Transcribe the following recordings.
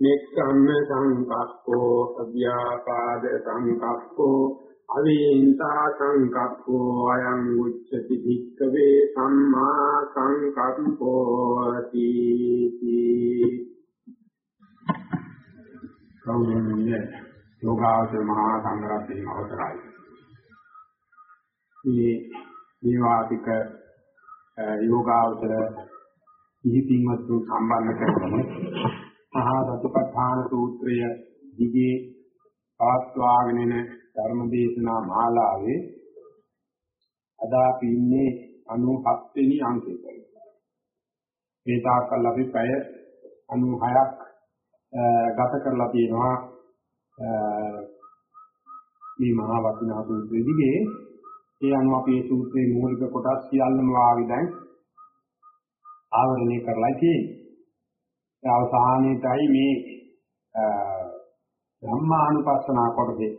මෙක්ඛම්ම සංකප්පෝ අභ්‍යාපාද සංකප්පෝ අවින්තා සංකප්පෝ අයං උච්චති භික්ඛවේ සම්මා සංකප්පෝ තීති කෞරණ්‍ය යෝගාවචර මහා සංඝරත්නයේ අවසරයි. මේ නිවාතික යෝගාවචර ඉහිපින්වත් සම්බන්ධ කරගන්න මහා සතිපට්ඨාන සූත්‍රය දිගේ පවත්වාගෙන යන ධර්මදේශනා මාලාවේ අද අපි ඉන්නේ 97 වෙනි අංකයක. මේ තාක්කල් අපි පැය 96ක් ගත කරලා තියෙනවා මේ මහා වටිනා සූත්‍රය දිගේ ඒ අනුව අපි මේ සූත්‍රයේ මූලික කොටස් සියල්ලම වාගේ දැන් ආවරණය කරලා තියෙන්නේ. අවසානයේයි මේ ධම්මානුපස්සනා කොටසේ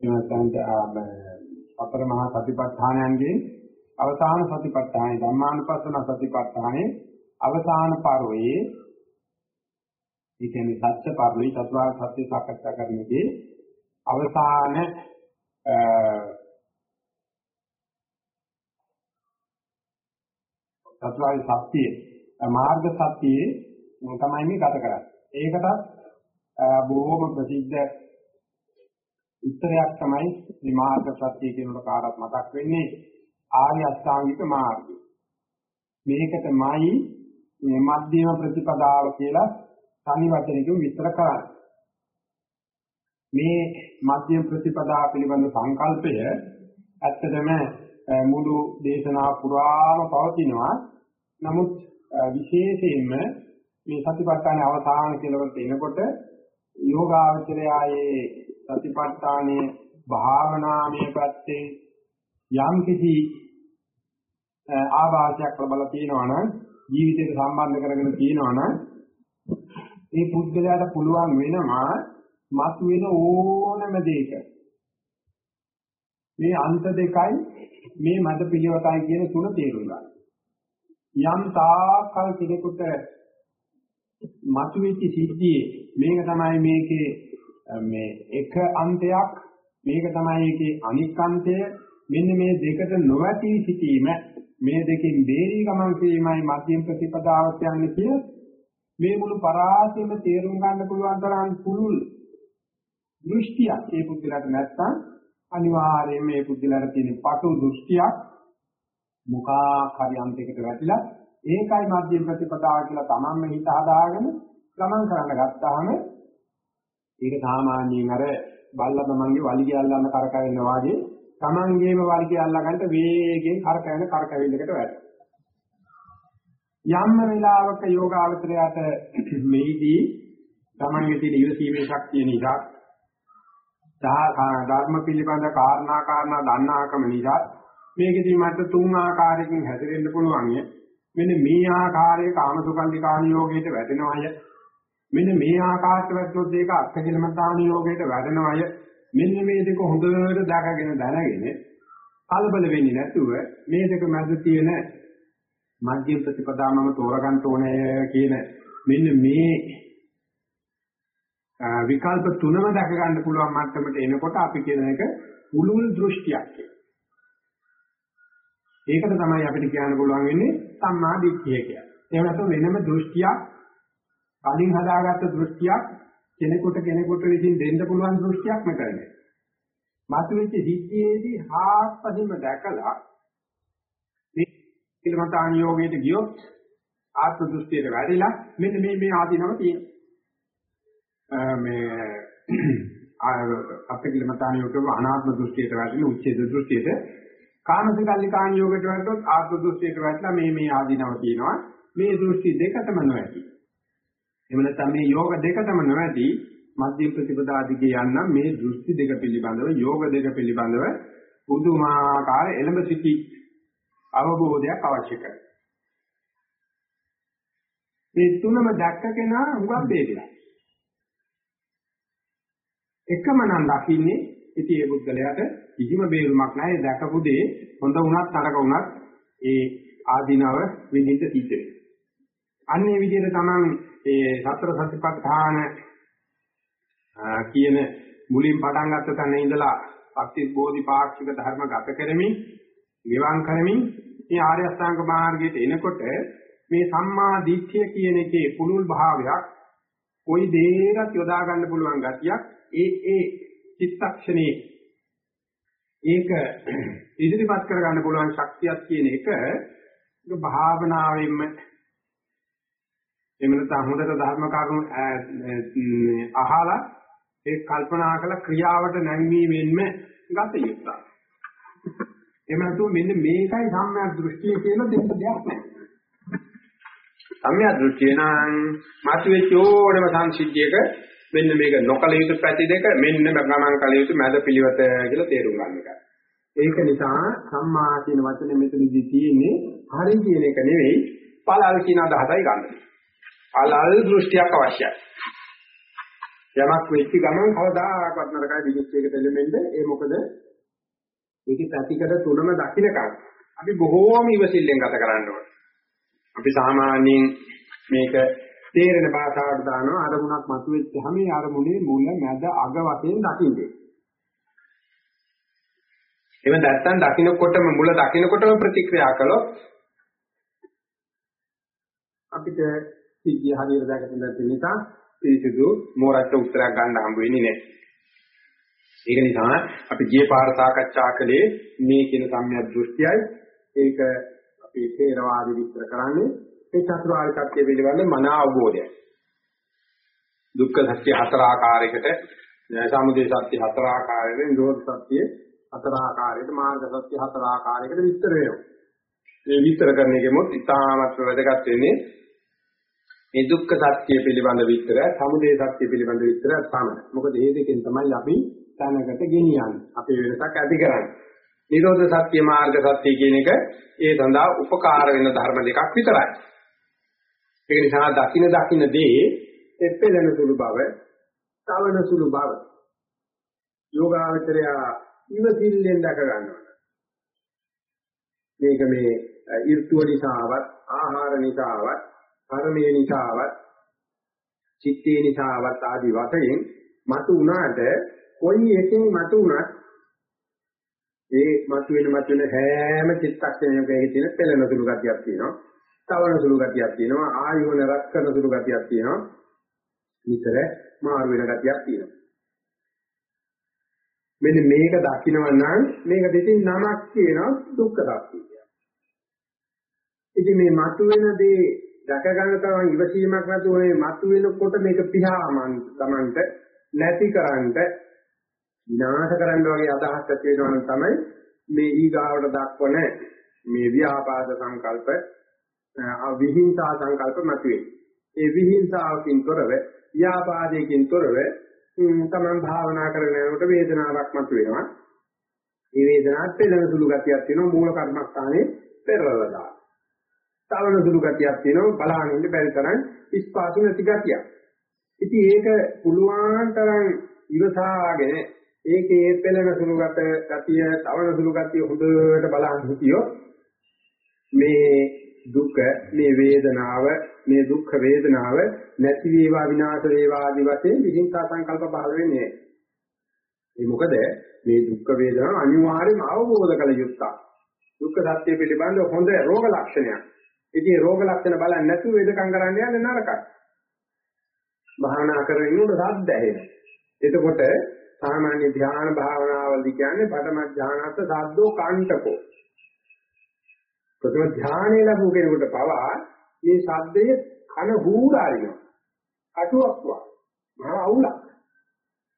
එනසන්ට අපර මහා සතිපට්ඨානයන්ගේ අවසාන සතිපට්ඨානේ ධම්මානුපස්සන සතිපට්ඨානේ අවසාන පරිවේ ඒ කියන්නේ සත්‍ය පරිවේ චතුරාර්ය සත්‍ය සාකච්ඡා කරන්නේදී අවසාන චතුරාර්ය සත්‍යයේ මාර්ග සත්‍යයේ තමයි මේ ගත කරන්නේ. ඒකටත් බොහෝම ප්‍රසිද්ධ උත්තරයක් තමයි මේ මාර්ග සත්‍ය කියනකොට කාටත් මතක් වෙන්නේ ආර්ය අෂ්ටාංගික මාර්ගය. මේකටමයි මේ මධ්‍යම ප්‍රතිපදාව කියලා තනි වචනකින් විස්තර කරන්නේ. මේ මධ්‍යම ප්‍රතිපදාව පිළිබඳ සංකල්පය ඇත්තටම මුළු දේශනා පුරාම පවතිනවා. නමුත් විශේෂයෙන්ම මේ සතිපට්ඨානයේ අවසාන කෙලවරට එනකොට යෝගාවචරයායේ සතිපට්ඨානයේ භාවනාමය පැත්තේ යම් කිසි ආభాසයක් ලබලා තියෙනවනම් ජීවිතයට සම්බන්ධ කරගෙන තියෙනවනම් ඒ පුද්ගලයාට පුළුවන් වෙනවා මතුවෙන ඕනම දෙයක මේ අන්ත දෙකයි මේ මද පිළිවෙතයි කියන තුන තේරුම් ගන්න. යම් තාකල් කෙනෙකුට මතුවෙච්ච සිද්ධියේ මේක තමයි මේකේ මේ එක අන්තයක් මේක තමයි ඒකේ අනික් අන්තය මෙන්න මේ දෙකට නොවැටී සිටීම මේ දෙකෙන් බේරී ගමන් කිරීමයි මධ්‍යම ප්‍රතිපදාව කියන්නේ කිය මේ මුළු පරාසෙම තේරුම් ගන්න පුළුවන් තරම් පුළුල් දෘෂ්ටියක්. ඒ පුද්ගලයාට නැත්තම් අනිවාර්යයෙන්ම මේ පුද්ගලයාට තියෙන පටු දෘෂ්ටියක් මුඛා කාර්යන්තයකට වැටිලා ඒකයි මධ්‍යම ප්‍රතිපදාව කියලා තමන්ම හිත හදාගෙන ගමන් කරන්න ගත්තාම ඒක සාමාන්‍යයෙන් අර බල්ලා තමන්ගේ වලිගය අල්ලන්න කරකවෙනවා වගේ තමන්ගේම වලිගය අල්ලගන්න වේගෙන් කරකවෙන කරකවෙන්නකට වැඩ යම්ම වෙලාවක යෝගාවචරයට මේදී තමන්ගේ තියෙන ඉවසීමේ ශක්තිය නිසා ධර්ම පිළිබඳ කාරණා කාරණා දන්නාකම නිසා මේකදී මට තුන් ආකාරයකින් හැදෙන්න පුළුවන් මෙන්න මේ ආකාරයේ කාමසුකල්ලිකාණ යෝගයට වැටෙනවය මෙන්න මේ ආකාරයට වැටුනොත් ඒක අත්කලමතාණ යෝගයට වැටෙනවය මෙන්න මේ දෙක හොඳට දැකගෙන දැනගෙන කලබල වෙන්නේ නැතුව මේ දෙක මැද තියෙන මධ්‍යම ප්‍රතිපදාමම තෝරගන්න ඕනේ කියන මෙන්න මේ විකල්ප තුනම දැක ගන්න පුළුවන් මට්ටමට එනකොට අපි කියන එක පුළුල් දෘෂ්ටියක් කියලා. ඒකට තමයි අපිට කියන්න පුළුවන් වෙන්නේ සම්මා දිට්ඨිය කියලා. එහෙම නැත්නම් වෙනම දෘෂ්ටියක් කලින් හදාගත්ත දෘෂ්ටියක් කෙනෙකුට කෙනෙකුට විසින් දෙන්න පුළුවන් දෘෂ්ටියක් මෙතනනේ. මතුවෙච්ච සිද්ධියේදී හාත්පසින්ම දැකලා මේ පිළිමතාණ යෝගයට ගියොත් ආත්ම දෘෂ්ටියට වැඩිලා මෙන්න මේ මේ ආධිනව තියෙනවා. මේ අපිලිමතාණ යෝගයේ අනාත්ම දෘෂ්ටියට වැඩිලා උච්ඡේද දෘෂ්ටියට කාමසිකල්ලිකාණ යෝගයට වැටුනොත් ආත්ම දෘෂ්ටියට වැටලා මේ මේ ආධිනව තියෙනවා. මේ දෘෂ්ටි දෙකටම නොඇති. එහෙම නැත්නම් මේ යෝග දෙකටම නොඇති මධ්‍යම ප්‍රතිපදා දිගේ යන්න මේ දෘෂ්ටි දෙක පිළිබඳව යෝග දෙක පිළිබඳව පුදුමාකාර එළඹ සිටි අවබෝධයක් අවශ්‍ය කරයි. මේ තුනම දැක්ක කෙනා හුඟක් බේරිලා. එකම නම් දකින්නේ ඉතින් ඒ බුද්ධලයට කිසිම බේරුමක් නැහැ දැකපු දේ හොඳ වුණත් නරක වුණත් ඒ ආධිනව විඳින්න සිද්ධ වෙනවා. අන්නේ විදිහට තමයි ඒ සතර සතිපට්ඨාන කියන මුලින් පටන් ගත්ත තැන ඉඳලා පස්සේ බෝධිපාක්ෂික ධර්ම ගත කරමින් නිවන් කරමින් මේ ආර්ය අෂ්ටාංග මාර්ගයට එනකොට මේ සම්මා දිට්ඨිය කියන එකේ පුලුල් භාවයක් කොයි දෙයකට යොදා ගන්න පුළුවන් ගතියක් ඒ ඒ චිත්තක්ෂණේ ඒක ඉදිරිපත් කර ගන්න පුළුවන් ශක්තියක් කියන එක ඒක භාවනාවෙන්ම එහෙම නැත්නම් හොඳට ධර්ම කරුණු අහලා ඒ කල්පනා කළ ක්‍රියාවට නැංවීමෙන්ම ගත යුතුයි. එහෙම නැතුව මෙන්න මේකයි සම්‍යක් දෘෂ්ටිය කියලා දෙන්න දෙයක් නැහැ. සම්‍යක් දෘෂ්ටිය නම් මාතුවෙච්ච ඕනම සංසිද්ධියක මෙන්න මේක නොකල යුතු පැති දෙක මෙන්න ගමන් කල යුතු මැද පිළිවෙත කියලා තේරුම් ගන්න එකයි. ඒක නිසා සම්මා කියන වචනේ මෙතනදී තියෙන්නේ හරි කියන එක නෙවෙයි පළල් කියන අදහසයි ගන්න. පළල් දෘෂ්ටියක් අවශ්‍යයි. යමක් වෙච්ච ගමන් කවදාකවත් නරකයි විනිශ්චයකට එළෙමින්ද ඒ මොකද මේකේ පැතිකඩ තුනම දකින්නකම් අපි බොහෝම ඉවසිල්ලෙන් ගත කරන්න ඕනේ. අපි සාමාන්‍යයෙන් මේක තේරෙන භාෂාවට දානවා අරමුණක් මතුවෙච්චාම ඒ අරමුණේ මුල මැද අග වශයෙන් දකින්නේ. එහෙම නැත්නම් දකින්නකොටම මුල දකින්නකොටම ප්‍රතික්‍රියා කළොත් අපිට සිද්ධිය හරියට දැකගන්න නැති නිසා පිළිසිදු මෝරට උත්තරයක් ගන්න හම්බ වෙන්නේ නැහැ. ඒක නිසා අපි ගිය පාර සාකච්ඡා කළේ මේ කියන සම්‍යක් දෘෂ්ටියයි ඒක අපි තේරවාදී විස්තර කරන්නේ ඒ චතුරාර්ය සත්‍ය පිළිබඳ මන අවබෝධයයි. දුක්ඛ සත්‍ය හතර ආකාරයකට සමුදය සත්‍ය හතර ආකාරයකට නිරෝධ සත්‍ය හතර ආකාරයකට මාර්ග සත්‍ය හතර ආකාරයකට විස්තර වෙනවා. මේ විස්තර කරන එකෙමුත් ඉතාමත් වැදගත් වෙන්නේ මේ දුක්ඛ සත්‍ය පිළිබඳ විස්තර, සමුදය සත්‍ය පිළිබඳ විස්තර තමයි. මොකද මේ දෙකෙන් තමයි අපි තැනකට ගෙනියන්නේ. අපේ වෙනසක් ඇති කරන්නේ. නිරෝධ සත්‍ය මාර්ග සත්‍ය කියන එක ඒ සඳහා උපකාර වෙන ධර්ම දෙකක් විතරයි. ඒ නිසා දකින දකින දේ එපෙළෙන සුළු බව, තවන සුළු බව යෝගාවචරය ඉවසිල්ලෙන් දැක ගන්නවා. මේක මේ ඍතුව නිසාවත්, ආහාර නිසාවත්, කර්මයේ නිසාවත්, චිත්තේ නිසාවත් ආදී වශයෙන් මතු වුණාට කොයි එකෙන් මතු වුණත් ඒ මතුවෙන මතුවෙන හැම චිත්තක්ෂණයකදී තියෙන පෙළෙන සුළු ගතියක් තියෙනවා. තවන සුළු ගතියක් තියෙනවා. ආයුවන රත් කරන සුළු ගතියක් තියෙනවා. නිතර මාරු වෙන ගතියක් තියෙනවා. මෙන්න මේක දකින්න නම් මේක දෙතින් නමක් කියනවා දුක්ඛ සත්‍ය කියලා. ඉතින් මේ මතුවෙන දේ දැක ගන්න තරම් ඉවසීමක් නැතුව මේ මතුවෙනකොට මේක පියාමන් තමන්ට නැතිකරන්න විනාශ කරන්න වගේ අදහස් ඇති වෙනවා තමයි මේ ඊගාවට දක්වන මේ ව්‍යාපාද සංකල්ප අවිහිංසා සංකල්ප මතුවේ. ඒ විහිංසාවකින් තොරව ව්‍යාපාදයකින් තොරව තමන් භාවනා කරගෙන යනකොට වේදනාවක් මතුවෙනවා. මේ වේදනාවත් පෙළෙන සුළු ගතියක් තියෙනවා මූල කර්මස්ථානයේ පෙරලලා. තවන සුළු ගතියක් තියෙනවා බලහන් ඉන්න බැරි තරම් ස්පාසු නැති ගතියක්. ඉතින් ඒක පුළුවන් තරම් ඉවසාගෙන ඒකේ පෙළෙන සුළු ගත ගතිය, තවන සුළු ගතිය හොඳට බලන් හිටියොත් මේ දුක, මේ වේදනාව, මේ දුක් වේදනාව නැති වේවා විනාශ වේවා ආදී වශයෙන් විහිංසා සංකල්ප පහළ වෙන්නේ ඒ මොකද මේ දුක් වේදනාව අනිවාර්යයෙන්ම අවබෝධ කළ යුත්තක්. දුක්ඛ සත්‍ය පිළිබඳ හොඳ රෝග ලක්ෂණයක්. ඉතින් රෝග ලක්ෂණ බලන්නේ නැතුව වේදකම් කරන්න යන්නේ නරකයි. භාවනා කරගෙන ඉන්නකොට සද්ද ඇහෙනවා. එතකොට සාමාන්‍ය ධ්‍යාන භාවනාවල්දී කියන්නේ පඨම ධ්‍යානත් සද්දෝ කාණ්ඨකෝ. ප්‍රථම ධ්‍යානෙ ලැබු කෙනෙකුට පවා මේ සද්දය කන හූරාරිනවා. අටුවක් වා. මහා අවුලක්.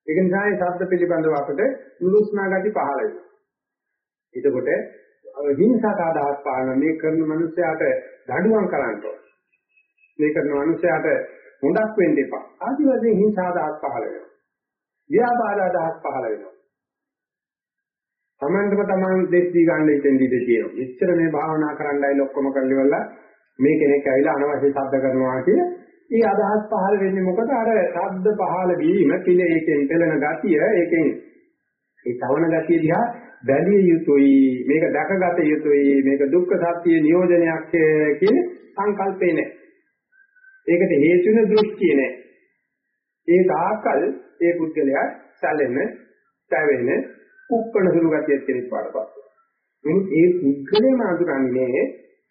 ඒක නිසා මේ ශබ්ද පිළිබඳව අපිට නුරුස්නා ගති පහළ වෙනවා. එතකොට හිංසක අදහස් පාන මේ කරන මිනිස්යාට දඬුවම් කරන්න ඕන. මේ කරන මිනිස්යාට හොඳක් වෙන්න එපා. ආදි වශයෙන් හිංසා අදහස් පහළ වෙනවා. ව්‍යාපාද අදහස් පහළ වෙනවා. තමන්ටම තමන් දෙස් දී ගන්න ඉතින් දී තියෙනවා. මෙච්චර මේ භාවනා කරන්නයි ඔක්කොම කරලිවලා මේ කෙනෙක් ඇවිල්ලා අනවශ්‍ය ශබ්ද කරනවා කිය. ඒ අදහස් පහළ වෙන්නේ මොකද? අර ශබ්ද පහළ වීම පිළ ඒකෙන් පෙළෙන ගතිය ඒකෙන් ඒ තවන ගතිය දිහා බැලිය යුතුයි. මේක දැකගත යුතුයි. මේක දුක්ඛ සත්‍ය නියෝජනයක් කියන සංකල්පේ නෑ. ඒකට හේතු වෙන දෘෂ්ටිය නෑ. ඒ තාකල් ඒ පුද්ගලයා සැලෙන, පැවෙන, කුක්කන සුළු ගතියක් කෙනෙක් පාඩපත්. නමුත් ඒ පුද්ගලයාම අඳුරන්නේ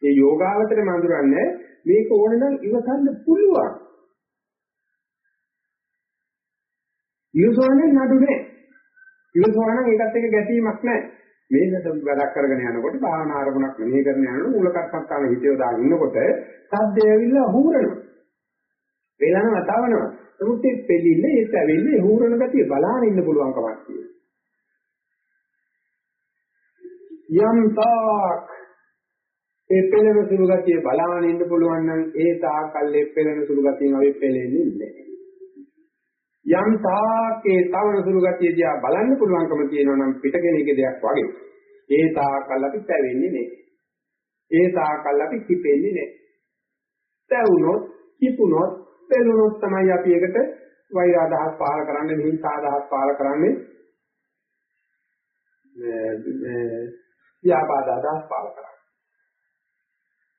ඒ යෝගාවචරය අඳුරන්නේ මේක ඕනේ නම් ඉවසන්න පුළුවන්. ඉවසන්නේ නඩු නෑ. ඉවසනවා නම් ඒකත් එක්ක ගැටීමක් නෑ. මේකට වැඩක් කරගෙන යනකොට භාවනා ආරමුණක් මෙහෙ කරන යනකොට මූල කර්මස්ථාන හිතේ දාගෙන ඉන්නකොට සද්දය ඇවිල්ලා හූරනවා. වේලන වතාවනවා. නමුත් මේ පෙළිල්ල ඒත් ඇවිල්ලා හූරන ගතිය බලාගෙන ඉන්න පුළුවන් කමක් තියෙනවා. යම් තාක් ඒ පෙළෙන සුළු ගතිය බලාගෙන ඉන්න පුළුවන් නම් ඒ තාකල් ඒ පෙළෙන සුළු ගතියෙන් අපි පෙළෙන්නේ නැහැ. යම් තාකේ තවන සුළු ගතිය දිහා බලන්න පුළුවන්කම තියෙනවා නම් පිටකෙනෙක්ගේ දෙයක් වගේ. ඒ තාකල් අපි පැවෙන්නේ නැහැ. ඒ තාකල් අපි කිපෙන්නේ නැහැ. තැවුනොත්, කිපුනොත්, පෙළුනොත් තමයි අපි එකට වෛර අදහස් පාල කරන්නේ, හිංසා අදහස් පාල කරන්නේ. මේ ව්‍යාපාද අදහස් පාල කරන්නේ.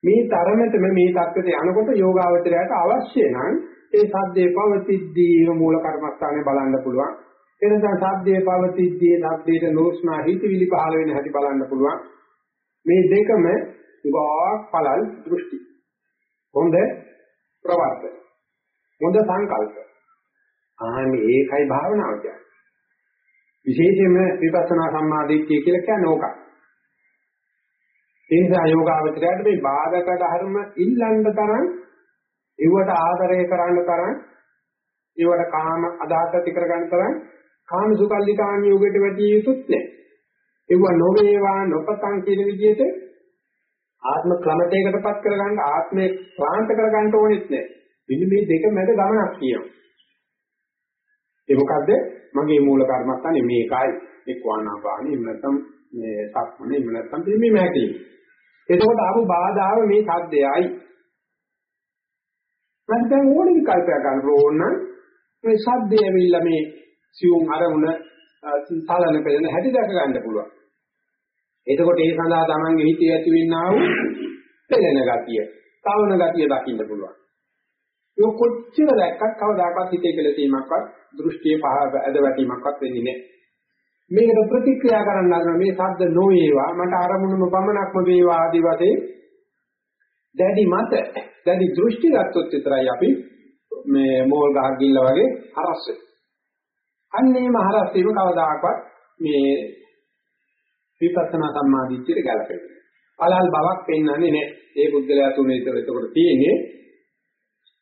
මේ තරමටම මේ தත්ත්වයට යනකොට යෝගාවචරයට අවශ්‍ය නම් ඒ සද්දේ පවතිද්දී මූල කර්මස්ථානේ බලන්න පුළුවන්. එනසම් සද්දේ පවතිද්දී සද්දේට නෝස්නා හිතවිලි පහළ වෙන හැටි බලන්න පුළුවන්. මේ දෙකම ගාක් පළල් දෘෂ්ටි. හොඳ ප්‍රවර්තන. හොඳ සංකල්ප. ආන්නේ ඒකයි භාවනාව කියන්නේ. විශේෂයෙන්ම විපස්සනා සම්මාදිට්ඨිය කියලා කියන්නේ ඕකයි. ඒ නිසා යෝගාවචරයට මේ බාධක ධර්ම ඉල්ලන්න තරම් ඒවට ආදරය කරන්න තරම් ඒවට කාම අදහස් ඇති කරගන්න තරම් කාම සුකල්ලිකාන් යෝගයට වැඩි යුතුත් නැහැ. ඒව නොවේවා නොපතන් කියන විදිහට ආත්ම ක්‍රමයකටපත් කරගන්න ආත්මේ ක්ලාන්ත කරගන්න ඕනෙත් නැහැ. මෙන්න මේ දෙක මැද ගමනක් කියනවා. ඒ මොකද්ද? මගේ මූල කර්මස්ථානේ මේකයි. එක්ක ආනාපානෙ එහෙම නැත්නම් මේ සක්මනේ එහෙම නැත්නම් මේ මේකයි. එතකොට ආපු බාධාව මේ සද්දයයි. මම දැන් ඕන විකල්පයක් ගන්න ඕන නම් මේ සද්දය ඇවිල්ලා මේ සියුම් අරමුණ සලන පෙළෙන හැටි දැක ගන්න පුළුවන්. එතකොට ඒ සඳහා තමන්ගේ හිතේ ඇතිවෙනා වූ පෙළෙන ගතිය, තවන ගතිය දකින්න පුළුවන්. ඒ කොච්චර දැක්කත් කවදාකවත් හිතේ කෙලසීමක්වත්, දෘෂ්ටියේ පහ ඇද වැටීමක්වත් වෙන්නේ නැහැ. මේකට ප්‍රතික්‍රියා කරන්න හදන මේ ශබ්ද නොවේවා මට අරමුණුම පමණක්ම වේවා ආදි වශයෙන් දැඩි මත දැඩි දෘෂ්ටි ගත්තොත් විතරයි අපි මේ මෝල් ගහක් ගිල්ල වගේ හරස් වෙන්නේ. අන්නේ මහරස් වීම කවදාකවත් මේ විපස්සනා සම්මාදිට්ඨියට ගැලපෙන්නේ. පළල් බවක් පෙන්වන්නේ නැහැ. ඒ බුද්ධලයා තුනේ විතර එතකොට තියෙන්නේ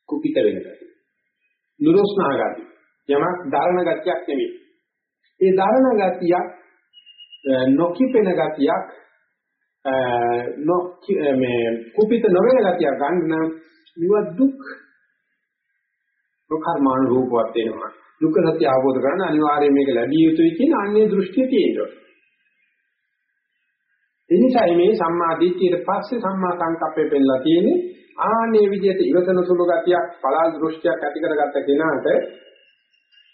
කුපිත වෙන ගතිය. නුරුස්නා ගතිය. යමක් ධාරණ ගතියක් නෙවෙයි. ඒ ධාරණ ගතියක් නොකිපෙන ගතියක් නො මේ කුපිත නොවන ගතියක් ගන්න නම් නිව දුක් නොකර්මාණු රූපවත් වෙනවා. දුක්ඛ සත්‍ය අවබෝධ කරගන්න අනිවාර්යයෙන් මේක ලැබිය යුතුයි කියන අන්නේ දෘෂ්ටිය තියෙනවා. එනිසා මේ සම්මා දිට්ඨියට පස්සේ සම්මා සංකප්පේ පෙන්නලා තියෙන්නේ ආනේ විදිහට ඉවසන සුළු ගතියක් පළල් දෘෂ්ටියක් ඇති කරගත්ත කෙනාට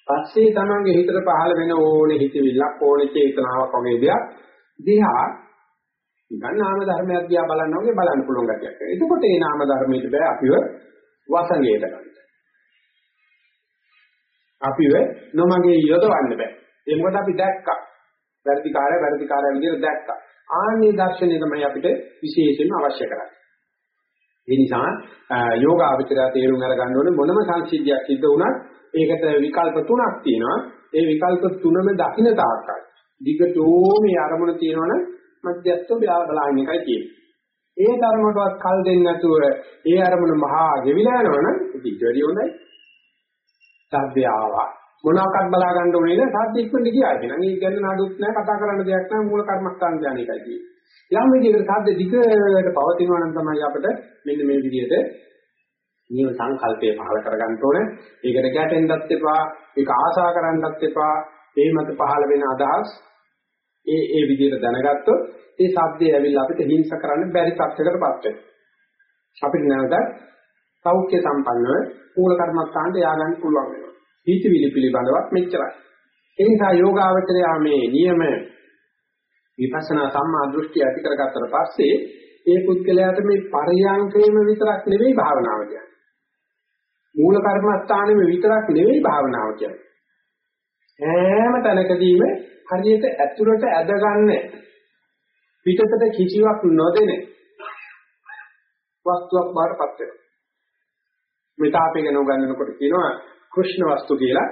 පස්සේ තමන්ගේ හිතට පහළ වෙන ඕනේ හිතවිල්ලක් ඕනේ චේතනාවක් වගේ දෙයක් දිහා නිකන් නාම ධර්මයක් දිහා බලන්න වගේ බලන්න පුළුවන් ගැටියක්. එතකොට ඒ නාම ධර්මයට බෑ අපිව වසඟයට ගන්න. අපිව නොමගේ යොදවන්න බෑ. ඒ මොකද අපි දැක්කා. වැඩිකාරය වැඩිකාරය විදිහට දැක්කා. ආන්නේ දර්ශනය තමයි අපිට විශේෂයෙන්ම අවශ්‍ය කරන්නේ. ඒ නිසා යෝගාවචරය තේරුම් අරගන්න ඕනේ මොනම සංසිද්ධියක් සිද්ධ වුණත් ඒකට විකල්ප තුනක් තියෙනවා. ඒ විකල්ප තුනම දකින්න තාක්කයි. දිගටෝ මේ අරමුණ තියෙනවනම් මධ්‍යස්ථ බලාගෙන එකයි තියෙන්නේ. ඒ ධර්මයටවත් කල් දෙන්නේ නැතුව ඒ අරමුණ මහා ගෙවිලා යනවනම් ඉතින් වැඩි හොඳයි. සද්දය ආවා. මොනවාක්වත් බලා ගන්න ඕනේ නෑ සද්ද ඉක්මනට ගියා කියන. මේ ගැන නඩුත් නෑ කතා කරන්න දෙයක් නෑ මූල කර්මස්ථාන ඥාන එකයි තියෙන්නේ. යම් විදිහකට සද්ද දිගට පවතිනවා නම් තමයි අපිට මෙන්න මේ විදිහට නියම සංකල්පය පහල කරගන්න ඕනේ. ඒකට ගැටෙන්නත් එපා, ඒක ආශා කරන්නත් එපා. ඒ මත පහල වෙන අදහස් ඒ ඒ විදිහට දැනගත්තොත් ඒ සද්දේ ඇවිල්ලා අපිට හිංස කරන්න බැරි තත්යකටපත් වෙනවා. අපිට නැවත සෞඛ්‍ය සම්පන්නව මූල කර්මස්ථානට ය아가න්න පුළුවන් වෙනවා. හිතවිලි පිළිබඳවත් මෙච්චරයි. ඒ නිසා යෝගාවචරය මේ නියම විපස්සනා සම්මා දෘෂ්ටි ඇති කරගත්තට පස්සේ ඒ පුද්ගලයාට මේ පරියංකේම විතරක් නෙවෙයි භාවනාව කියන්නේ. මූල කර්මස්ථානෙම විතරක් නෙවෙයි භාවනාව කියන්නේ. හැම තැනකදීම හරියට ඇතුළට ඇදගන්න පිටතට කිසිවක් නොදෙන වස්තුවක් බාටපත් වෙනවා. මේ තාපේ ගැන උගන්වනකොට කියනවා කෘෂ්ණ වස්තු කියලා.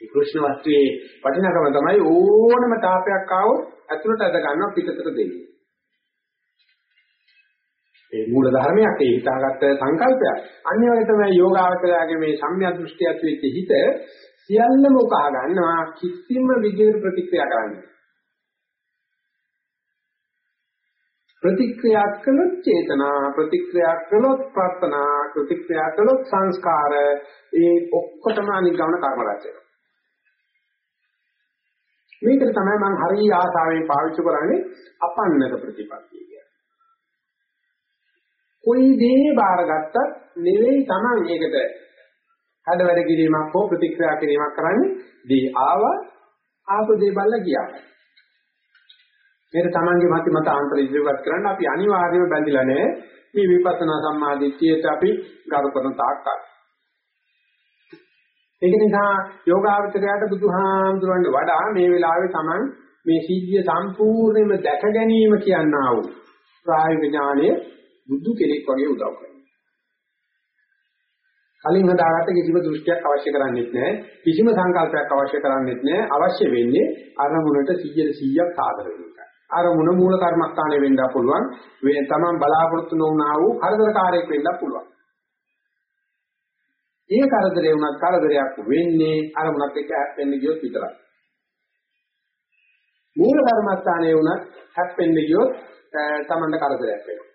මේ කෘෂ්ණ වස්තුවේ වටිනාකම තමයි ඕනම තාපයක් ආවොත් ඇතුළට ඇද ගන්නවා පිටතට දෙන්නේ. ඒ මූල ධර්මයක් ඒ හිතාගත්ත සංකල්පයක්. අනිත් වගේ තමයි යෝගාවචරයාගේ මේ සම්‍යක් දෘෂ්ටි ඇති වෙච්ච හිත සියල්ලම උකහා ගන්නවා කිසිම විදිහකට ප්‍රතික්‍රියා කරන්නේ. ප්‍රතික්‍රියා කළොත් චේතනා ප්‍රතික්‍රියා කළොත් ප්‍රාර්ථනා ප්‍රතික්‍රියා කළොත් සංස්කාර ඒ ඔක්කොටම අනිගමන කර්ම රැස් මේකට තමයි මම හරිය ආසාවෙන් පාවිච්චි කරන්නේ අපන්නක ප්‍රතිපත්තිය කියන්නේ. කොයි දේ බාරගත්තත් නෙවෙයි Taman ඒකට හඩ වැඩ කිරීමක් හෝ ප්‍රතික්‍රියා කිරීමක් කරන්නේ දී ආව ආපදේ බල්ල ගියා. මේක තමන්ගේ මත මත ආන්තර ඉදිරිපත් කරන්න අපි අනිවාර්යයෙන්ම බැඳිලා නැහැ. මේ විපස්සනා සම්මාදිට්ඨියට අපි ගරු කරන තාක්කල්. ඒක නිසා යෝගාවචරයට බුදුහාමුදුරන්ට වඩා මේ වෙලාවේ තමන් මේ සිද්ධිය සම්පූර්ණයෙන්ම දැක ගැනීම කියනා වූ ප්‍රායෝගික ඥානය බුදු කෙනෙක් වගේ උදව් කරනවා. කලින් හදාගත්ත කිසිම දෘෂ්ටියක් අවශ්‍ය කරන්නේත් නැහැ. කිසිම සංකල්පයක් අවශ්‍ය කරන්නේත් නැහැ. අවශ්‍ය වෙන්නේ අරමුණට 100 100ක් සාදර වෙන එකයි. අරමුණ මූල කර්මස්ථානයේ වෙන්න පුළුවන්. වේ තමන් බලාපොරොත්තු නොවුනා වූ කරදරකාරයක් වෙන්න පුළුවන්. ඒ කරදරේ වුණත් කරදරයක් වෙන්නේ අරමුණත් එක්ක හැප්පෙන්න ගියොත් විතරයි මූල කර්මස්ථානයේ වුණත් හැප්පෙන්න ගියොත් තමන්ට කරදරයක් වෙනවා